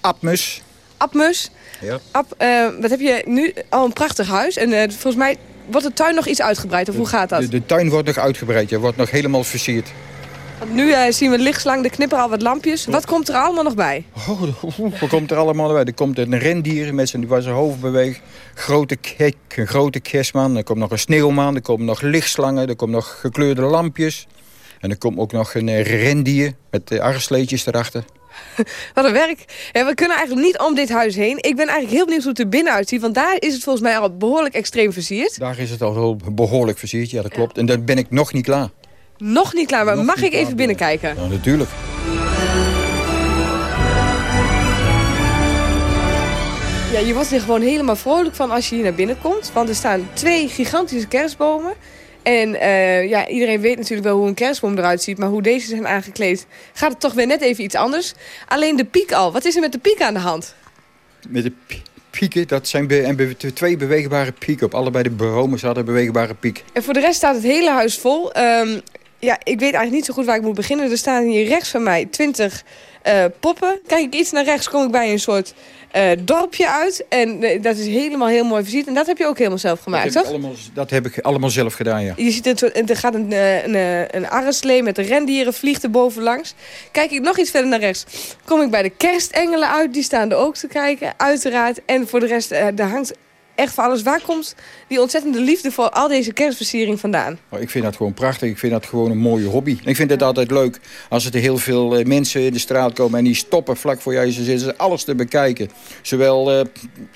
Abmus. Abmus? Ja. Ab, uh, wat heb je nu? Al een prachtig huis. En uh, volgens mij wordt de tuin nog iets uitgebreid. Of hoe gaat dat? De, de tuin wordt nog uitgebreid. Je wordt nog helemaal versierd. Want nu uh, zien we lichtslang, de knipperen al wat lampjes. Wat komt er allemaal nog bij? Oh, wat komt er allemaal bij? Er komt een rendier met zijn, waar zijn hoofd beweegt. Grote kek, een grote kerstman. Er komt nog een sneeuwman. Er komen nog lichtslangen. Er komen nog gekleurde lampjes. En er komt ook nog een rendier met uh, arresleetjes erachter. Wat een werk. Ja, we kunnen eigenlijk niet om dit huis heen. Ik ben eigenlijk heel benieuwd hoe het er binnen uitziet. Want daar is het volgens mij al behoorlijk extreem versierd. Daar is het al behoorlijk versierd, ja dat klopt. En dan ben ik nog niet klaar. Nog niet klaar, maar nog mag ik even binnenkijken? Ja, natuurlijk. Ja, je wordt er gewoon helemaal vrolijk van als je hier naar binnen komt. Want er staan twee gigantische kerstbomen. En uh, ja, iedereen weet natuurlijk wel hoe een kerstboom eruit ziet. Maar hoe deze zijn aangekleed gaat het toch weer net even iets anders. Alleen de piek al. Wat is er met de piek aan de hand? Met de pieken, dat zijn be be twee beweegbare pieken. Op allebei de bomen staat een beweegbare piek. En voor de rest staat het hele huis vol. Um, ja, ik weet eigenlijk niet zo goed waar ik moet beginnen. Er staan hier rechts van mij 20 uh, poppen. Kijk ik iets naar rechts, kom ik bij een soort uh, dorpje uit. En uh, dat is helemaal heel mooi versierd. En dat heb je ook helemaal zelf gemaakt, dat toch? Heb allemaal, dat heb ik allemaal zelf gedaan, ja. Je ziet het, er gaat een, een, een arreslee met de rendieren, vliegt er bovenlangs. Kijk ik nog iets verder naar rechts, kom ik bij de kerstengelen uit. Die staan er ook te kijken, uiteraard. En voor de rest, er hangt echt voor alles. Waar komt die ontzettende liefde voor al deze kerstversiering vandaan? Oh, ik vind dat gewoon prachtig. Ik vind dat gewoon een mooie hobby. Ik vind het altijd leuk als er heel veel uh, mensen in de straat komen... en die stoppen vlak voor jou. Ze zitten alles te bekijken. Zowel uh,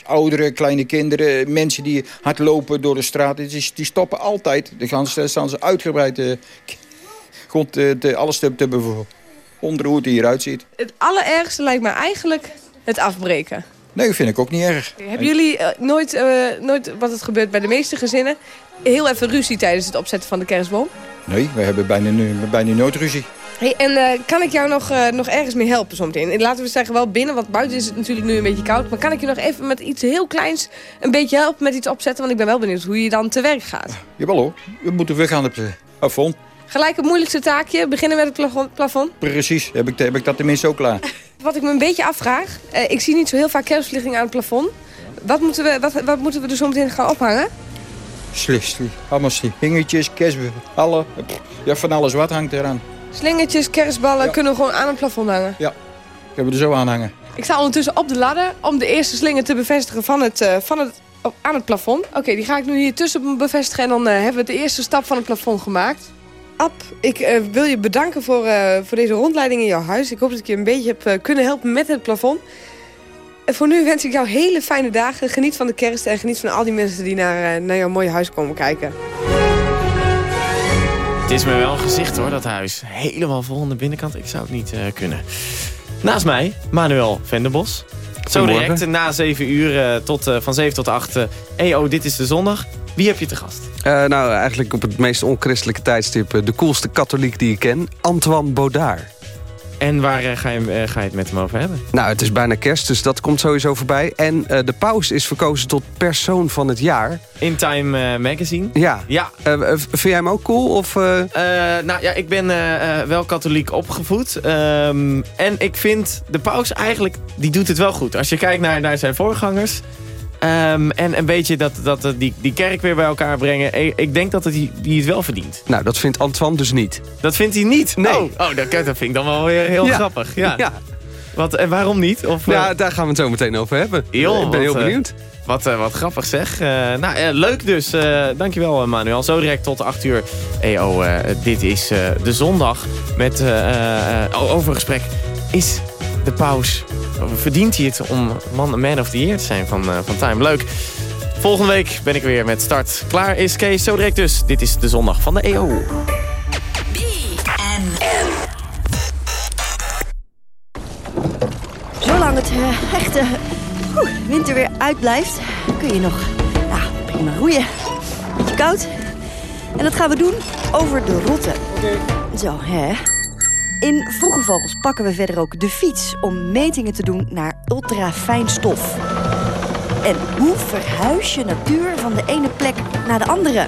ouderen, kleine kinderen, mensen die hard lopen door de straat. Die, die stoppen altijd. Dan gaan ze, staan ze uitgebreid uh, gewoon te, te, alles te, te bewonderen hoe het hieruit ziet. Het allerergste lijkt me eigenlijk het afbreken. Nee, dat vind ik ook niet erg. Hebben jullie uh, nooit, uh, nooit, wat het gebeurt bij de meeste gezinnen... heel even ruzie tijdens het opzetten van de kerstboom? Nee, we hebben bijna, nu, bijna nooit ruzie. Hey, en uh, kan ik jou nog, nog ergens mee helpen zometeen? Laten we zeggen wel binnen, want buiten is het natuurlijk nu een beetje koud. Maar kan ik je nog even met iets heel kleins een beetje helpen met iets opzetten? Want ik ben wel benieuwd hoe je dan te werk gaat. Jawel hoor, we moeten gaan op het plafond. Gelijk het moeilijkste taakje, beginnen met het plafond? Precies, heb ik, heb ik dat tenminste ook klaar. Wat ik me een beetje afvraag, uh, ik zie niet zo heel vaak kerstverlichting aan het plafond. Wat moeten we, wat, wat moeten we er zo meteen gaan ophangen? Slecht, allemaal slingertjes, kerstballen, ja, van alles wat hangt eraan. Slingertjes, kerstballen, ja. kunnen we gewoon aan het plafond hangen? Ja, kunnen we er zo aan hangen. Ik sta ondertussen op de ladder om de eerste slinger te bevestigen van het, uh, van het, op, aan het plafond. Oké, okay, die ga ik nu hier tussen bevestigen en dan uh, hebben we de eerste stap van het plafond gemaakt. Ab, ik uh, wil je bedanken voor, uh, voor deze rondleiding in jouw huis. Ik hoop dat ik je een beetje heb uh, kunnen helpen met het plafond. En voor nu wens ik jou hele fijne dagen. Geniet van de kerst en geniet van al die mensen die naar, naar jouw mooie huis komen kijken. Het is me wel een gezicht hoor, dat huis. Helemaal vol aan de binnenkant. Ik zou het niet kunnen. Naast mij, Manuel Venderbos. Zo direct na 7 uur eh, tot, eh, van 7 tot 8. eh EO, dit is de zondag. Wie heb je te gast? Eh, nou, eigenlijk op het meest onchristelijke tijdstip... eh, de coolste katholiek die ik ken, Antoine Baudard. En waar eh, ga, je, ga je het met hem over hebben? Nou, het is bijna kerst, dus dat komt sowieso voorbij. En de paus is verkozen tot persoon van het jaar. In Time Magazine. Ja. Ja. Vind jij hem ook cool? Of, nou ja, ik ben wel katholiek opgevoed. Ehm, en ik vind de paus eigenlijk, die doet het wel goed. Als je kijkt naar, naar zijn voorgangers. Ehm, en een beetje dat, dat, eh, die, die kerk weer bij elkaar brengen. Ik, denk dat het, die, die het wel verdient. Nou, dat vindt Antoine dus niet. Dat vindt hij niet? Nee. Oh, oh dat, dat vind ik dan wel weer heel Ja. grappig. Ja. Ja. Wat, en waarom niet? Of, eh, Ja, daar gaan we het zo meteen over hebben. Ik ben heel wat, eh, benieuwd. Wat, eh, wat grappig zeg. Eh, nou, eh, leuk dus. Eh, dankjewel eh, Manuel. Zo direct tot 8 uur. EO, eh, dit is eh, de zondag. Met eh, eh, over gesprek. Is de paus, verdient hij het om man, man of the year te zijn van, eh, van Time? Leuk. Volgende week ben ik weer met start. Klaar is Kees. Zo direct dus. Dit is de zondag van de EO. Zolang het eh, echte oeh, winter weer uitblijft, kun je nog ja, prima roeien. Beetje koud. En dat gaan we doen over de rotte. Zo, hè. In Vroege Vogels pakken we verder ook de fiets om metingen te doen naar ultrafijn stof. En hoe verhuis je natuur van de ene plek naar de andere?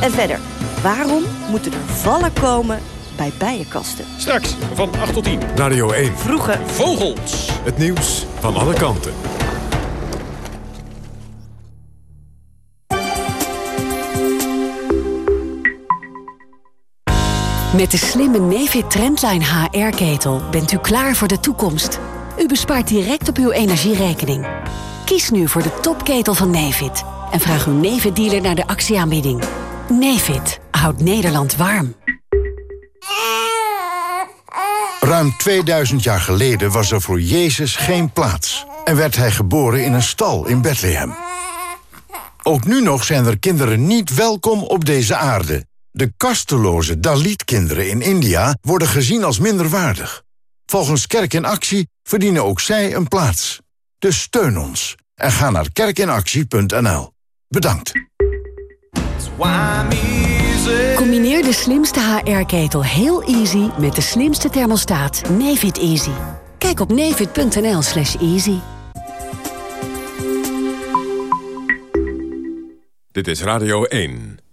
En verder, waarom moeten er vallen komen bij bijenkasten? Straks van 8 tot 10. Radio 1. Vroege Vogels. Het nieuws van alle kanten. Met de slimme Nefit Trendline HR-ketel bent u klaar voor de toekomst. U bespaart direct op uw energierekening. Kies nu voor de topketel van Nefit en vraag uw Nefit-dealer naar de actieaanbieding. Nefit houdt Nederland warm. Ruim 2000 jaar geleden was er voor Jezus geen plaats. En werd hij geboren in een stal in Bethlehem. Ook nu nog zijn er kinderen niet welkom op deze aarde. De kasteloze Dalit-kinderen in India worden gezien als minderwaardig. Volgens Kerk in Actie verdienen ook zij een plaats. Dus steun ons en ga naar kerkinactie.nl. Bedankt. Combineer de slimste HR-ketel heel easy met de slimste thermostaat Nefit Easy. Kijk op nefit.nl slash easy. Dit is Radio 1.